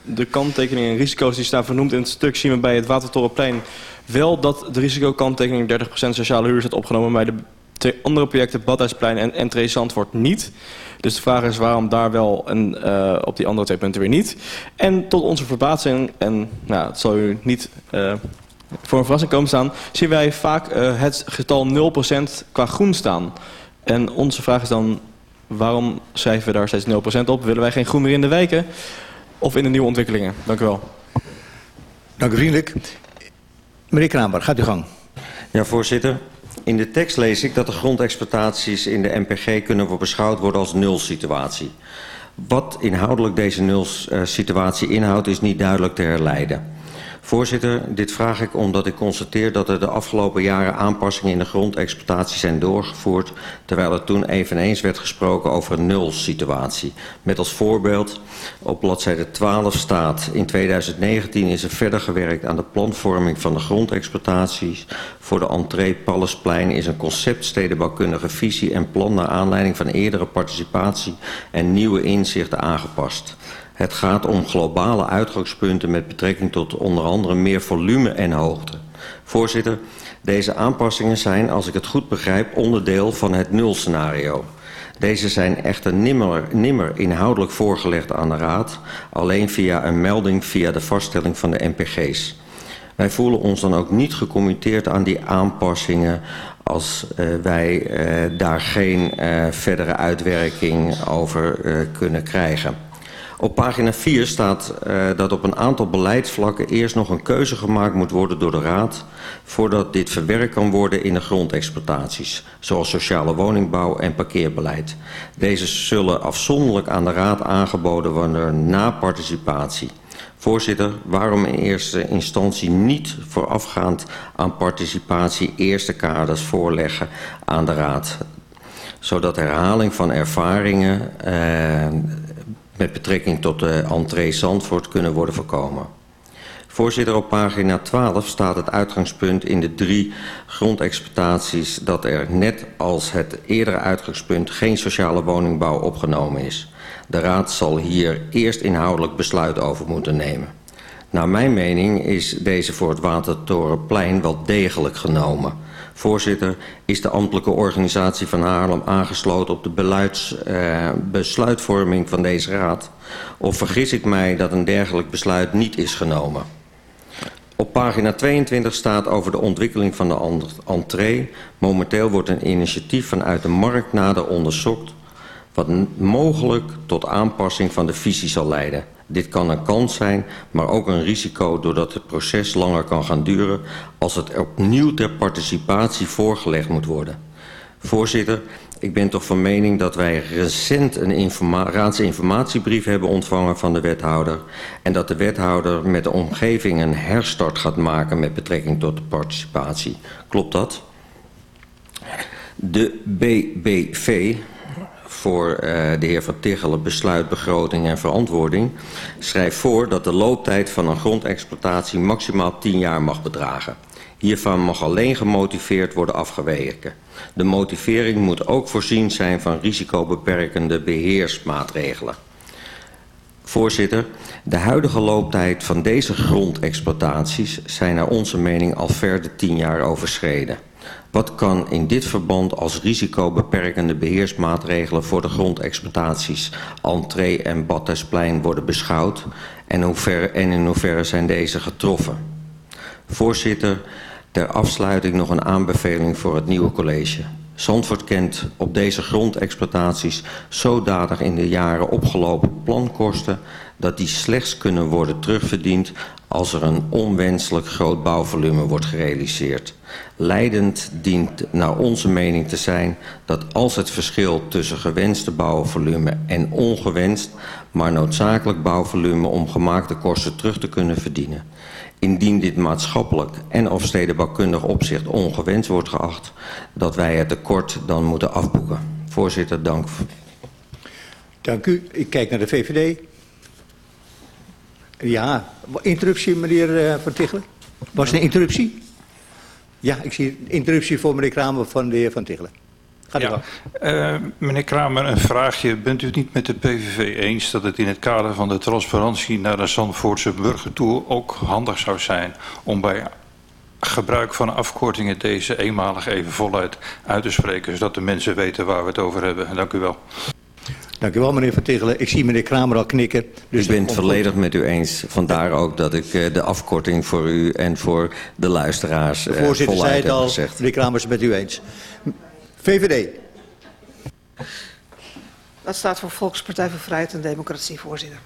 de kanttekeningen en risico's die staan vernoemd in het stuk... zien we bij het Watertorenplein wel dat de risicokanttekening 30% sociale huur is opgenomen... bij de twee andere projecten, Badhuisplein en Entree Zandvoort, niet. Dus de vraag is waarom daar wel en uh, op die andere twee punten weer niet. En tot onze verbazing, en nou, het zal u niet uh, voor een verrassing komen staan... zien wij vaak uh, het getal 0% qua groen staan. En onze vraag is dan, waarom schrijven we daar steeds 0% op? Willen wij geen groen meer in de wijken of in de nieuwe ontwikkelingen? Dank u wel. Dank u vriendelijk. Meneer Kramer, gaat u gang. Ja, voorzitter. In de tekst lees ik dat de grondexploitaties in de MPG kunnen beschouwd worden als nulsituatie. Wat inhoudelijk deze nulsituatie inhoudt is niet duidelijk te herleiden. Voorzitter, dit vraag ik omdat ik constateer dat er de afgelopen jaren aanpassingen in de grondexploitatie zijn doorgevoerd, terwijl er toen eveneens werd gesproken over een nulsituatie. Met als voorbeeld op bladzijde 12 staat, in 2019 is er verder gewerkt aan de planvorming van de grondexploitaties. Voor de entree Pallesplein is een conceptstedenbouwkundige visie en plan naar aanleiding van eerdere participatie en nieuwe inzichten aangepast. Het gaat om globale uitgangspunten met betrekking tot onder andere meer volume en hoogte. Voorzitter, deze aanpassingen zijn, als ik het goed begrijp, onderdeel van het nulscenario. Deze zijn echter nimmer, nimmer inhoudelijk voorgelegd aan de Raad, alleen via een melding via de vaststelling van de NPG's. Wij voelen ons dan ook niet gecommitteerd aan die aanpassingen als uh, wij uh, daar geen uh, verdere uitwerking over kunnen krijgen. Op pagina 4 staat uh, dat op een aantal beleidsvlakken eerst nog een keuze gemaakt moet worden door de Raad voordat dit verwerkt kan worden in de grondexploitaties, zoals sociale woningbouw en parkeerbeleid. Deze zullen afzonderlijk aan de Raad aangeboden worden na participatie. Voorzitter, waarom in eerste instantie niet voorafgaand aan participatie eerste kaders voorleggen aan de Raad? Zodat herhaling van ervaringen eh, met betrekking tot de entree Zandvoort kunnen worden voorkomen. Voorzitter, op pagina 12 staat het uitgangspunt in de drie grondexploitaties dat er net als het eerdere uitgangspunt geen sociale woningbouw opgenomen is. De Raad zal hier eerst inhoudelijk besluit over moeten nemen. Naar mijn mening is deze voor het Watertorenplein wel degelijk genomen. Voorzitter, is de ambtelijke organisatie van Haarlem aangesloten op de beluids, uh, besluitvorming van deze raad? Of vergis ik mij dat een dergelijk besluit niet is genomen? Op pagina 22 staat over de ontwikkeling van de entree. Momenteel wordt een initiatief vanuit de markt nader onderzocht... wat mogelijk tot aanpassing van de visie zal leiden. Dit kan een kans zijn, maar ook een risico doordat het proces langer kan gaan duren... als het opnieuw ter participatie voorgelegd moet worden. Voorzitter, ik ben toch van mening dat wij recent een informa raadsinformatiebrief hebben ontvangen van de wethouder. En dat de wethouder met de omgeving een herstart gaat maken met betrekking tot de participatie. Klopt dat? De BBV, voor uh, de heer Van Tichelen, besluit, begroting en verantwoording, schrijft voor dat de looptijd van een grondexploitatie maximaal 10 jaar mag bedragen. Hiervan mag alleen gemotiveerd worden afgeweken. De motivering moet ook voorzien zijn van risicobeperkende beheersmaatregelen. Voorzitter, de huidige looptijd van deze grondexploitaties zijn naar onze mening al ver de 10 jaar overschreden. Wat kan in dit verband als risicobeperkende beheersmaatregelen voor de grondexploitaties Entree en Badhuisplein worden beschouwd en, hoeverre, en in hoeverre zijn deze getroffen? Voorzitter, Ter afsluiting nog een aanbeveling voor het nieuwe college. Zandvoort kent op deze grondexploitaties zodanig in de jaren opgelopen plankosten dat die slechts kunnen worden terugverdiend als er een onwenselijk groot bouwvolume wordt gerealiseerd. Leidend dient naar onze mening te zijn dat als het verschil tussen gewenste bouwvolume en ongewenst, maar noodzakelijk bouwvolume om gemaakte kosten terug te kunnen verdienen. Indien dit maatschappelijk en of stedenbouwkundig opzicht ongewenst wordt geacht, dat wij het tekort dan moeten afboeken. Voorzitter, dank. Dank u. Ik kijk naar de VVD. Ja, interruptie, meneer uh, Van Tichelen. Was het een interruptie? Ja, ik zie een interruptie voor meneer Kramer van de heer Van Tichelen. Ja. Uh, meneer Kramer, een vraagje. Bent u het niet met de PVV eens dat het in het kader van de transparantie naar de Zandvoortse burger toe ook handig zou zijn om bij gebruik van afkortingen deze eenmalig even voluit uit te spreken, zodat de mensen weten waar we het over hebben. Dank u wel. Dank u wel, meneer Van Tichelen. Ik zie meneer Kramer al knikken. Dus ik ben het volledig met u eens. Vandaar ook dat ik uh, de afkorting voor u en voor de luisteraars de voorzitter zei het al, gezegd. meneer Kramer is het met u eens. VVD. Dat staat voor Volkspartij voor Vrijheid en Democratie, voorzitter.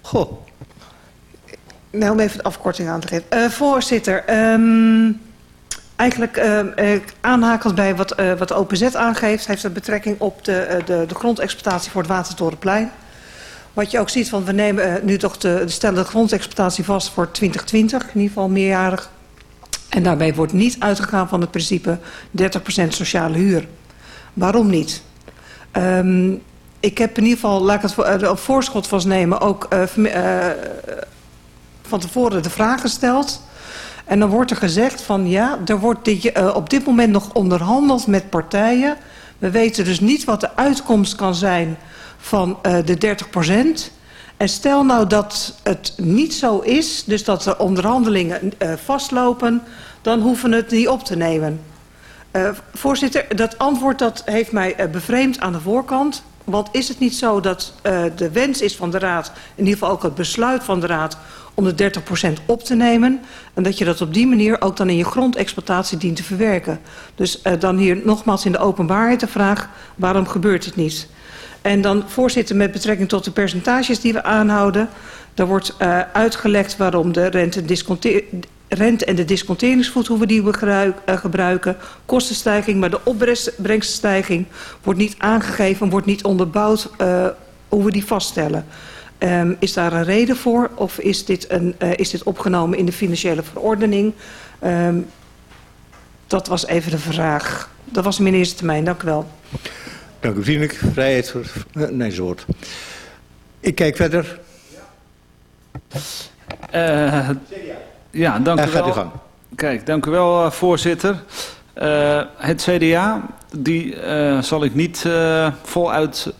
Goh. Nou, om even de afkorting aan te geven. Uh, voorzitter, um, eigenlijk uh, aanhakend bij wat, uh, wat OPZ aangeeft... heeft het betrekking op de, de, de grondexploitatie voor het Watertorenplein. Wat je ook ziet, want we nemen nu toch de, de stellen de grondexploitatie vast voor 2020. In ieder geval meerjarig. En daarbij wordt niet uitgegaan van het principe 30% sociale huur. Waarom niet? Um, ik heb in ieder geval, laat ik het op voorschot vastnemen, ook van tevoren de vraag gesteld. En dan wordt er gezegd van ja, er wordt dit, op dit moment nog onderhandeld met partijen. We weten dus niet wat de uitkomst kan zijn van de 30 procent. En stel nou dat het niet zo is, dus dat de onderhandelingen uh, vastlopen, dan hoeven we het niet op te nemen. Uh, voorzitter, dat antwoord dat heeft mij uh, bevreemd aan de voorkant. Want is het niet zo dat uh, de wens is van de Raad, in ieder geval ook het besluit van de Raad, om de 30% op te nemen. En dat je dat op die manier ook dan in je grondexploitatie dient te verwerken. Dus dan hier nogmaals in de openbaarheid de vraag, waarom gebeurt het niet? En dan voorzitter met betrekking tot de percentages die we aanhouden. Daar wordt uh, uitgelegd waarom de rente, rente en de disconteringsvoet hoe we die we uh, gebruiken. Kostenstijging, maar de opbrengststijging wordt niet aangegeven, wordt niet onderbouwd hoe we die vaststellen. Um, is daar een reden voor of is dit, een, uh, is dit opgenomen in de financiële verordening? Um, dat was even de vraag. Dat was mijn eerste termijn. Dank u wel. Dank u vriendelijk. Vrijheid voor... Nee, woord. Ik kijk verder. Uh, ja, dank u wel. Gaat u gang. Kijk, dank u wel, voorzitter. Uh, het CDA, die uh, zal ik niet uh, voluit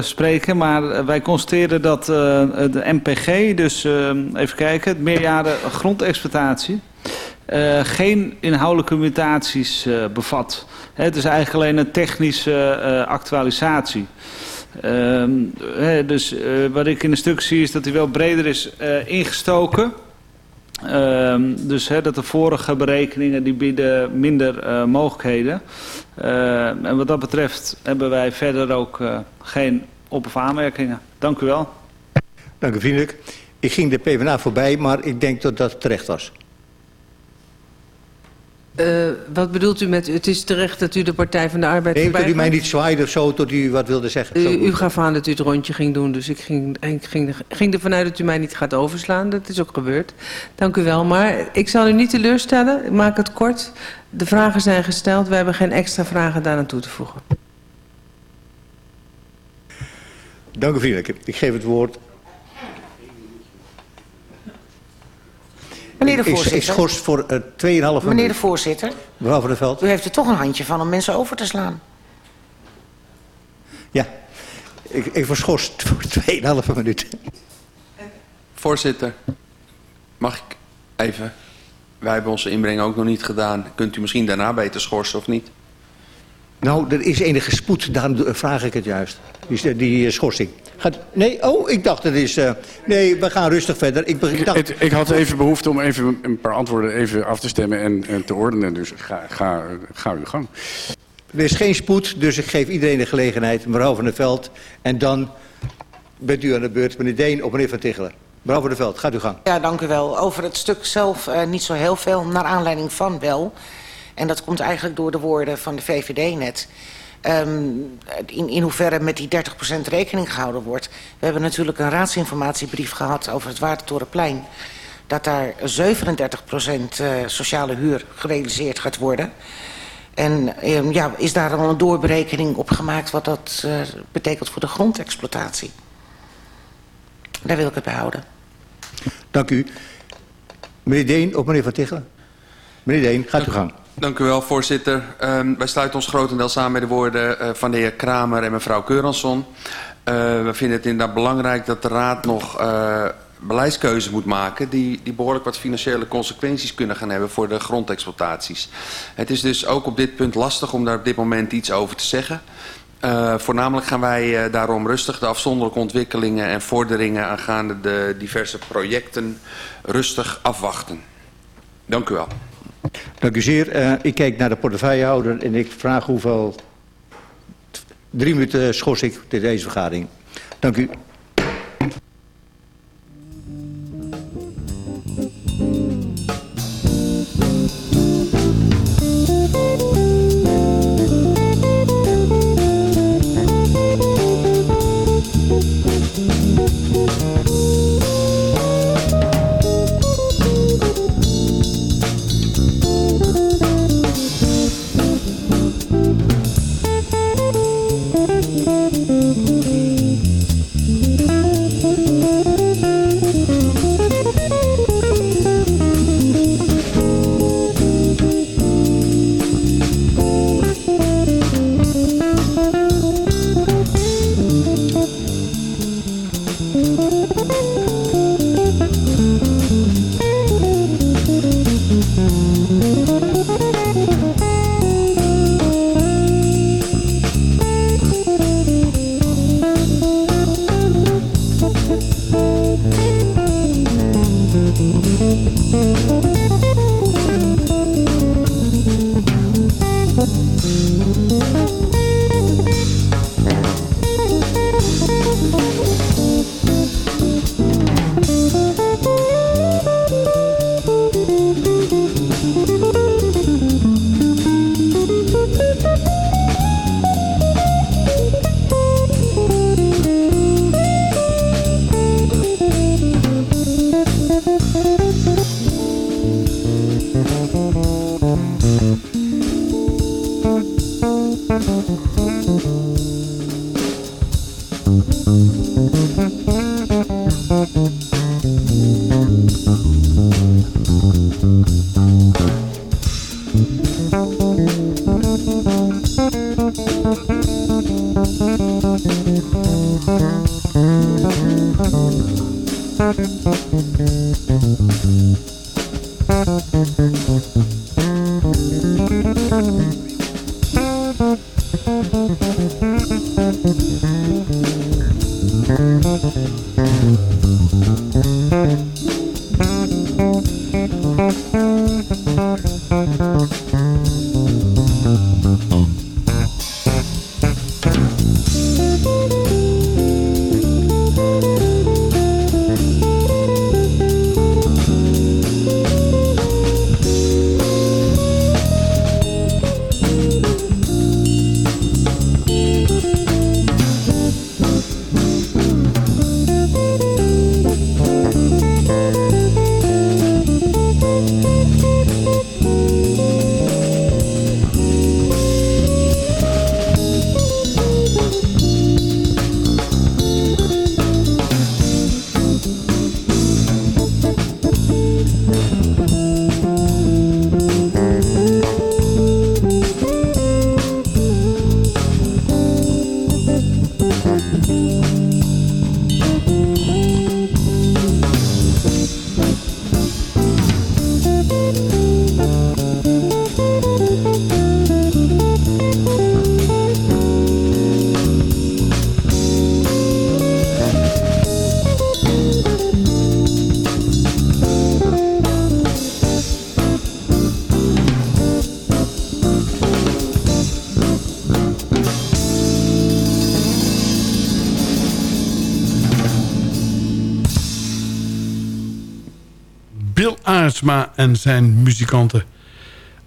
spreken, maar wij constateren dat de MPG, dus even kijken, het meerjaren grondexploitatie, geen inhoudelijke mutaties bevat. Het is eigenlijk alleen een technische actualisatie. dus wat ik in een stuk zie is dat hij wel breder is ingestoken. Um, dus dat de vorige berekeningen die bieden minder uh, mogelijkheden. Uh, en wat dat betreft hebben wij verder ook uh, geen op- of aanmerkingen. Dank u wel. Dank u vriendelijk. Ik ging de PvdA voorbij, maar ik denk dat dat terecht was. Uh, wat bedoelt u met, het is terecht dat u de Partij van de Arbeid Nee, dat u mij niet zwaaide of zo, tot u wat wilde zeggen. Zo U, goed. u gaf aan dat u het rondje ging doen, dus ik ging, ik ging, ging ervan uit dat u mij niet gaat overslaan. Dat is ook gebeurd. Dank u wel. Maar ik zal u niet teleurstellen. Ik maak het kort. De vragen zijn gesteld. We hebben geen extra vragen daaraan toe te voegen. Dank u vriendelijk. Ik geef het woord. Meneer de Ik- ik voorzitter. schors voor uh, 2,5 Meneer de voorzitter, Mevrouw van der Veld. u heeft er toch een handje van om mensen over te slaan. Ja. Ik, ik verschors voor 2,5 minuut. Voorzitter, mag ik even? Wij hebben onze inbreng ook nog niet gedaan. Kunt u misschien daarna beter schorsen of niet? Nou, er is enige spoed, daarom do- vraag ik het juist. Die, die eh, schorsing. Gaat, nee, oh, ik dacht het is... uh, nee, we gaan rustig verder. Ik, ik dacht, Ik, ik had even behoefte om even een paar antwoorden even af te stemmen en, en te ordenen. Dus ga, ga, ga uw gang. er is geen spoed, dus ik geef iedereen de gelegenheid. Mevrouw van der Veld. En dan bent u aan de beurt, meneer Deen of meneer Van Tichelen. Mevrouw van der Veld, gaat uw gang. Ja, dank u wel. Over het stuk zelf uh, niet zo heel veel, naar aanleiding van wel. En dat komt eigenlijk door de woorden van de VVD net. Um, in, in hoeverre met die 30% rekening gehouden wordt. We hebben natuurlijk een raadsinformatiebrief gehad over het Watertorenplein. Dat daar 37% uh, sociale huur gerealiseerd gaat worden. En um, ja, is daar al een doorberekening op gemaakt wat dat uh, betekent voor de grondexploitatie? Daar wil ik het bij houden. Dank u. Meneer Deen of meneer Van Tichelen? Meneer Deen, gaat uw gang. Dank u wel, voorzitter. Um, wij sluiten ons grotendeels aan bij de woorden uh, van de heer Kramer en mevrouw Keuransson. Uh, we vinden het inderdaad belangrijk dat de Raad nog uh, beleidskeuzes moet maken... Die, die behoorlijk wat financiële consequenties kunnen gaan hebben voor de grondexploitaties. Het is dus ook op dit punt lastig om daar op dit moment iets over te zeggen... Uh, voornamelijk gaan wij uh, daarom rustig de afzonderlijke ontwikkelingen en vorderingen aangaande de diverse projecten rustig afwachten. Dank u wel. Dank u zeer. Uh, ik kijk naar de portefeuillehouder en ik vraag hoeveel... Drie minuten schors ik deze vergadering. Dank u. En zijn muzikanten.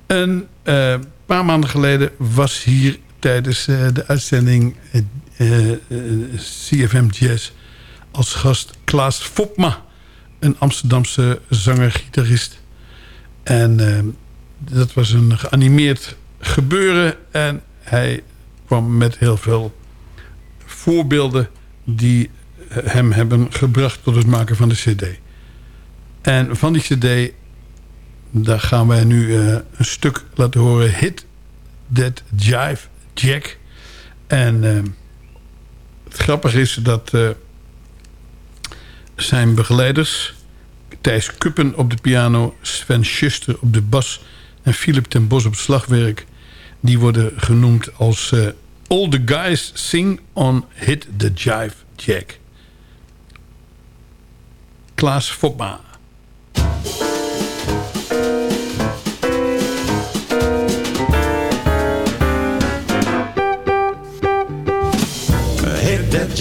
Een uh, paar maanden geleden was hier tijdens uh, de uitzending uh, CFM Jazz als gast Klaas Fopma, een Amsterdamse zanger-gitarist. En dat was een geanimeerd gebeuren en hij kwam met heel veel voorbeelden die hem hebben gebracht tot het maken van de cd. En van die cd, daar gaan wij nu uh, een stuk laten horen. Hit That Jive Jack. En uh, het grappige is dat uh, zijn begeleiders... Thijs Kuppen op de piano, Sven Schuster op de bas... en Philip ten Bos op slagwerk... die worden genoemd als... All the guys sing on Hit the Jive Jack. Klaas Fopma.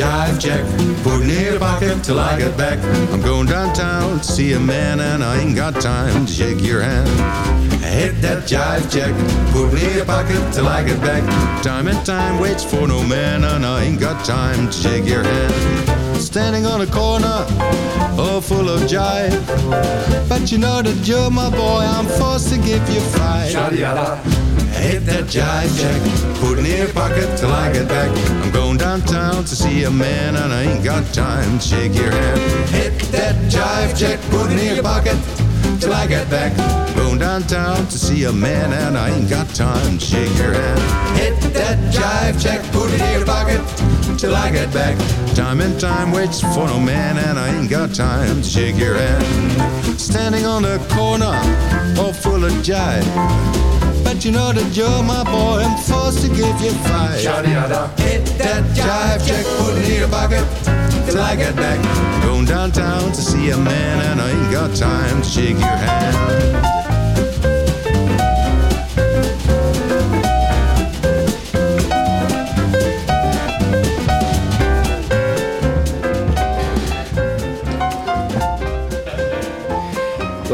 Jive jack. Put near the pocket till I get back. I'm going downtown to see a man and I ain't got time to shake your hand. Hit that jive jack. Put near the pocket till I get back. Time and time waits for no man and I ain't got time to shake your hand. Standing on a corner, all full of jive. But you know that you're my boy, I'm forced to give you five. Hit that jive jack, put it in your pocket till I get back. I'm going downtown to see a man and I ain't got time to shake your hand. Hit that jive jack, put it in your pocket till I get back. Going downtown to see a man and I ain't got time to shake your hand. Hit that jive jack, put it in your pocket till I get back. Time and time waits for no man and I ain't got time to shake your hand. Standing on the corner, all full of jive. But you know that you're my boy, I'm forced to give you five. Hit that jive jack, put it in your pocket till I get back. Going downtown to see a man, and I ain't got time to shake your hand.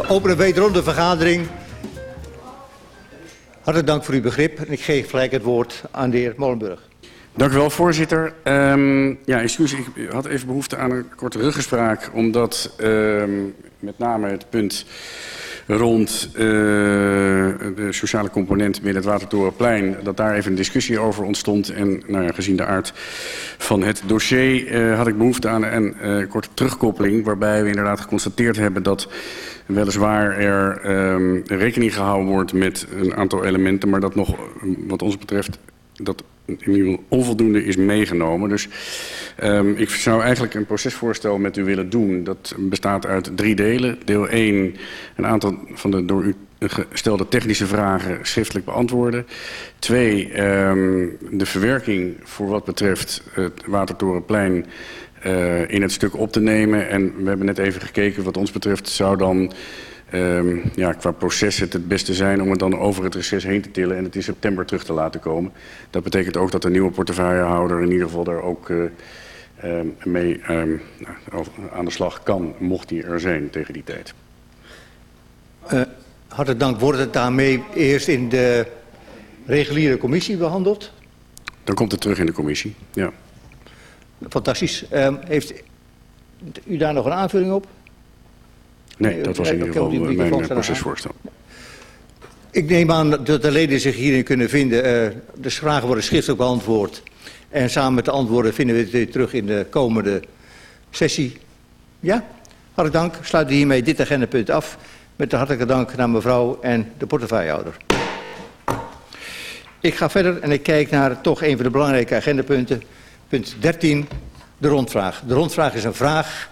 Openen wederom de vergadering. Hartelijk dank voor uw begrip. En ik geef gelijk het woord aan de heer Molenburg. Dank u wel, voorzitter. Um, ja, excuus, ik had even behoefte aan een korte ruggespraak... omdat um, met name het punt rond uh, de sociale component binnen het Watertorenplein... dat daar even een discussie over ontstond. En nou gezien de aard van het dossier uh, had ik behoefte aan een uh, korte terugkoppeling... waarbij we inderdaad geconstateerd hebben dat weliswaar er um, rekening gehouden wordt met een aantal elementen... maar dat nog, wat ons betreft, dat in onvoldoende is meegenomen. Dus um, ik zou eigenlijk een procesvoorstel met u willen doen. Dat bestaat uit drie delen. Deel 1, een aantal van de door u gestelde technische vragen schriftelijk beantwoorden. Twee, um, de verwerking voor wat betreft het Watertorenplein uh, in het stuk op te nemen. En we hebben net even gekeken wat ons betreft zou dan ehm, ja, qua proces het het beste zijn om het dan over het reces heen te tillen en het in september terug te laten komen. Dat betekent ook dat de nieuwe portefeuillehouder in ieder geval daar ook eh, ehm, mee ehm, nou, aan de slag kan, mocht die er zijn tegen die tijd. Uh, hartelijk dank. Wordt het daarmee eerst in de reguliere commissie behandeld? Dan komt het terug in de commissie, ja. Fantastisch. Um, heeft u daar nog een aanvulling op? Nee, dat was in ieder geval mijn uh, procesvoorstel. Ik neem aan dat de leden zich hierin kunnen vinden. Uh, de vragen worden schriftelijk beantwoord. En samen met de antwoorden vinden we dit terug in de komende sessie. Ja? Hartelijk dank. Sluiten we hiermee dit agendapunt af. Met de hartelijke dank naar mevrouw en de portefeuillehouder. Ik ga verder en ik kijk naar toch een van de belangrijke agendapunten. Punt 13, de rondvraag. De rondvraag is een vraag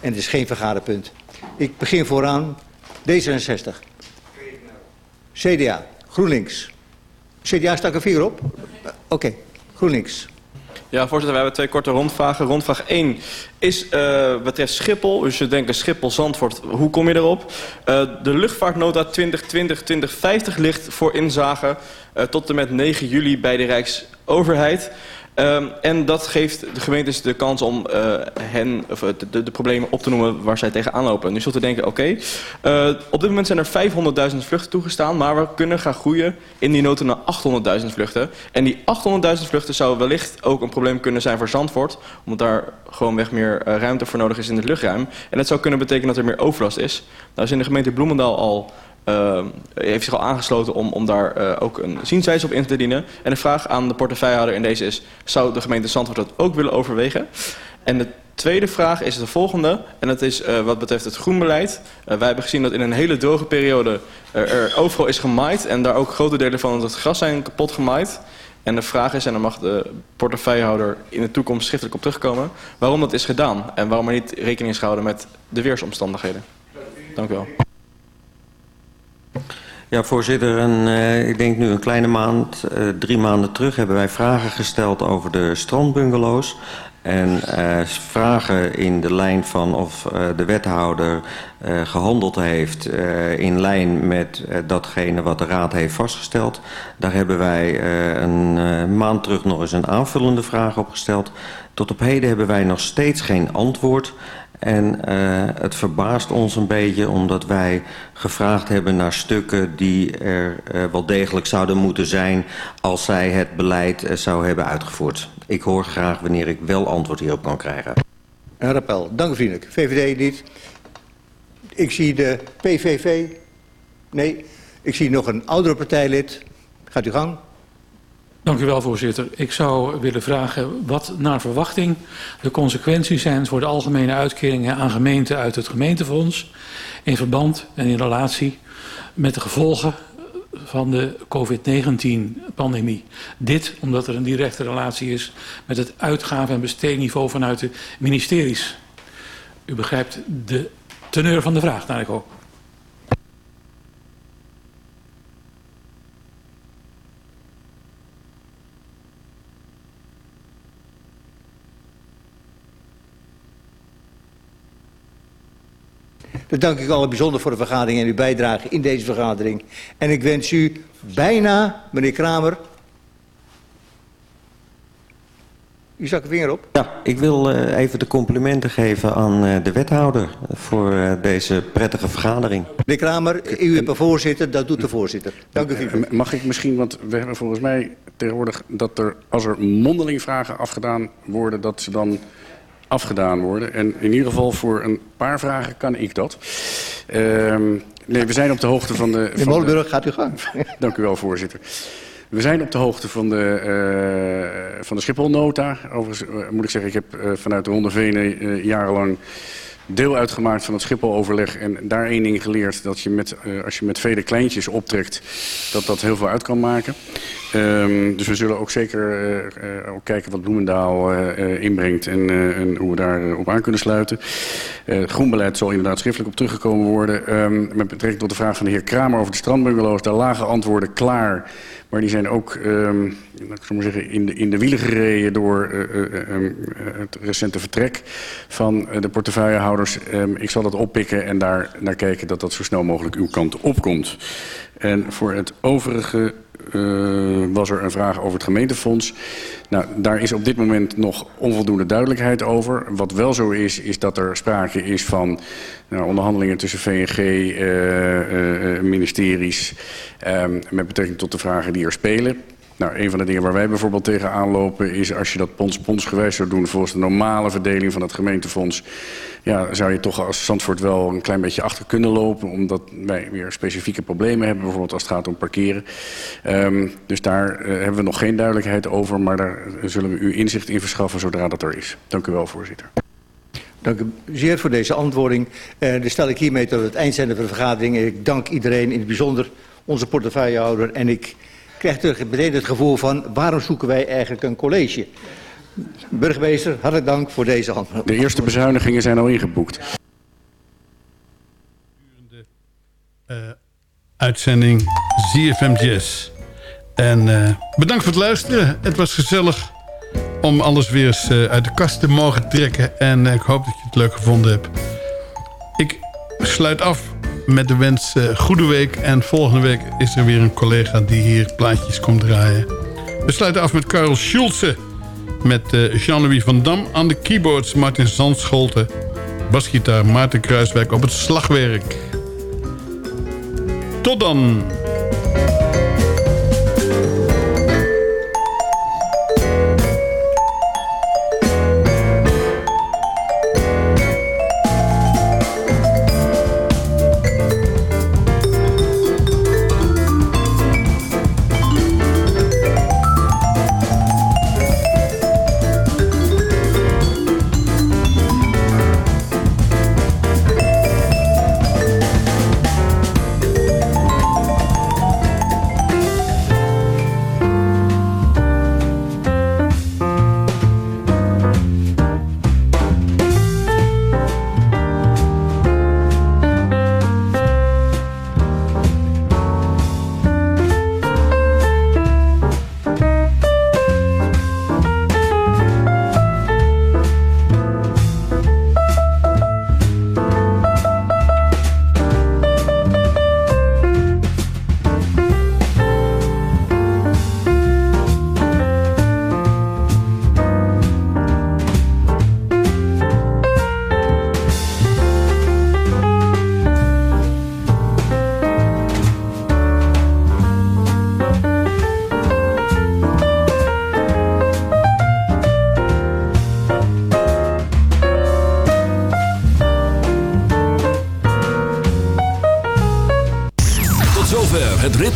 en het is geen vergaderpunt. Ik begin vooraan. D66. CDA. GroenLinks. CDA stak er vier op? Oké. Okay. GroenLinks. Ja, voorzitter, we hebben twee korte rondvragen. Rondvraag 1 is uh, betreft Schiphol. Dus je denkt Schiphol-Zandvoort, hoe kom je erop? Uh, de luchtvaartnota 2020-2050 ligt voor inzage tot en met 9 juli bij de Rijksoverheid. Um, en dat geeft de gemeentes de kans om uh, hen, of de, de, de, problemen op te noemen waar zij tegenaan lopen. Nu zult u denken, oké, uh, op dit moment zijn er 500.000 vluchten toegestaan, maar we kunnen gaan groeien in die noten naar 800.000 vluchten. En die 800.000 vluchten zou wellicht ook een probleem kunnen zijn voor Zandvoort, omdat daar gewoonweg meer ruimte voor nodig is in het luchtruim. En dat zou kunnen betekenen dat er meer overlast is. Nou is in de gemeente Bloemendaal al uh, heeft zich al aangesloten om, om daar uh, ook een zienswijze op in te dienen. En de vraag aan de portefeuillehouder in deze is... zou de gemeente Zandvoort dat ook willen overwegen? En de tweede vraag is de volgende. En dat is uh, wat betreft het groenbeleid. wij hebben gezien dat in een hele droge periode er overal is gemaaid... en daar ook grote delen van het gras zijn kapot gemaaid. En de vraag is, en daar mag de portefeuillehouder in de toekomst schriftelijk op terugkomen... waarom dat is gedaan en waarom er niet rekening is gehouden met de weersomstandigheden. Dank u wel. Ja, voorzitter. En, uh, ik denk nu een kleine maand, uh, drie maanden terug... hebben wij vragen gesteld over de strandbungalows. En uh, vragen in de lijn van of de wethouder gehandeld heeft... in lijn met datgene wat de raad heeft vastgesteld. Daar hebben wij een maand terug nog eens een aanvullende vraag op gesteld. Tot op heden hebben wij nog steeds geen antwoord... En uh, het verbaast ons een beetje omdat wij gevraagd hebben naar stukken die er uh, wel degelijk zouden moeten zijn als zij het beleid zou hebben uitgevoerd. Ik hoor graag wanneer ik wel antwoord hierop kan krijgen. Een rappel. Dank u vriendelijk. VVD niet. Ik zie de PVV. Nee. Ik zie nog een oudere partijlid. Gaat u gang. Dank u wel, voorzitter. Ik zou willen vragen wat naar verwachting de consequenties zijn voor de algemene uitkeringen aan gemeenten uit het gemeentefonds in verband en in relatie met de gevolgen van de COVID-19-pandemie. Dit omdat er een directe relatie is met het uitgaven- en besteedniveau vanuit de ministeries. U begrijpt de teneur van de vraag, naar ik. Dan dank ik allen bijzonder voor de vergadering en uw bijdrage in deze vergadering. En ik wens u bijna, meneer Kramer... U een vinger op. Ja, ik wil uh, even de complimenten geven aan uh, de wethouder voor uh, deze prettige vergadering. Meneer Kramer, u hebt een voorzitter, dat doet de voorzitter. Dank u. Mag ik misschien, want we hebben volgens mij tegenwoordig dat er, als er mondeling vragen afgedaan worden, dat ze dan afgedaan worden. En in ieder geval voor een paar vragen kan ik dat. Uh, nee, we zijn op de hoogte van de... Meneer Molenburg, gaat u gang. (laughs) Dank u wel, voorzitter. We zijn op de hoogte van de, uh, van de Schiphol-nota. Overigens uh, moet ik zeggen, ik heb uh, vanuit de Ronde Venen jarenlang deel uitgemaakt van het Schiphol-overleg. En daar één ding geleerd, dat je met, uh, als je met vele kleintjes optrekt, dat dat heel veel uit kan maken. Um, dus we zullen ook zeker uh, uh, ook kijken wat Bloemendaal inbrengt en, en, hoe we daar op aan kunnen sluiten. groenbeleid zal inderdaad schriftelijk op teruggekomen worden. Um, met betrekking tot de vraag van de heer Kramer over de strandbungalows, daar lagen antwoorden klaar. Maar die zijn ook, laat ik zeggen, in de, in de wielen gereden door eh, eh, eh, ehm, het recente vertrek van de portefeuillehouders. Ehm, ik zal dat oppikken en daar naar kijken dat dat zo snel mogelijk uw kant opkomt. En voor het overige eh, was er een vraag over het gemeentefonds. Nou, daar is op dit moment nog onvoldoende duidelijkheid over. Wat wel zo is, is dat er sprake is van nou, onderhandelingen tussen VNG, eh, eh, ministeries... ehm, met betrekking tot de vragen die er spelen. Nou, een van de dingen waar wij bijvoorbeeld tegenaan lopen... is als je dat pons-pons gewijs zou doen... volgens de normale verdeling van het gemeentefonds... ja, zou je toch als Zandvoort wel een klein beetje achter kunnen lopen... omdat wij weer specifieke problemen hebben... bijvoorbeeld als het gaat om parkeren. Ehm, dus daar eh, hebben we nog geen duidelijkheid over... maar daar zullen we u inzicht in verschaffen zodra dat er is. Dank u wel, voorzitter. Dank u zeer voor deze antwoording. Uh, dan stel ik hiermee tot het eind zijn van de vergadering. Ik dank iedereen, in het bijzonder onze portefeuillehouder. En ik krijg terug meteen het gevoel van... waarom zoeken wij eigenlijk een college? Burgemeester, hartelijk dank voor deze antwoord. De eerste bezuinigingen zijn al ingeboekt. Uh, uitzending ZFM Jazz. En uh, bedankt voor het luisteren. Het was gezellig om alles weer eens uh, uit de kast te mogen trekken. En ik hoop dat je het leuk gevonden hebt. Ik sluit af met de wens uh, goede week. En volgende week is er weer een collega die hier plaatjes komt draaien. We sluiten af met Karel Schulze. Met uh, Jean-Louis van Dam aan de keyboards. Martin Zandscholte. Basgitaar Maarten Kruiswijk op het slagwerk. Tot dan!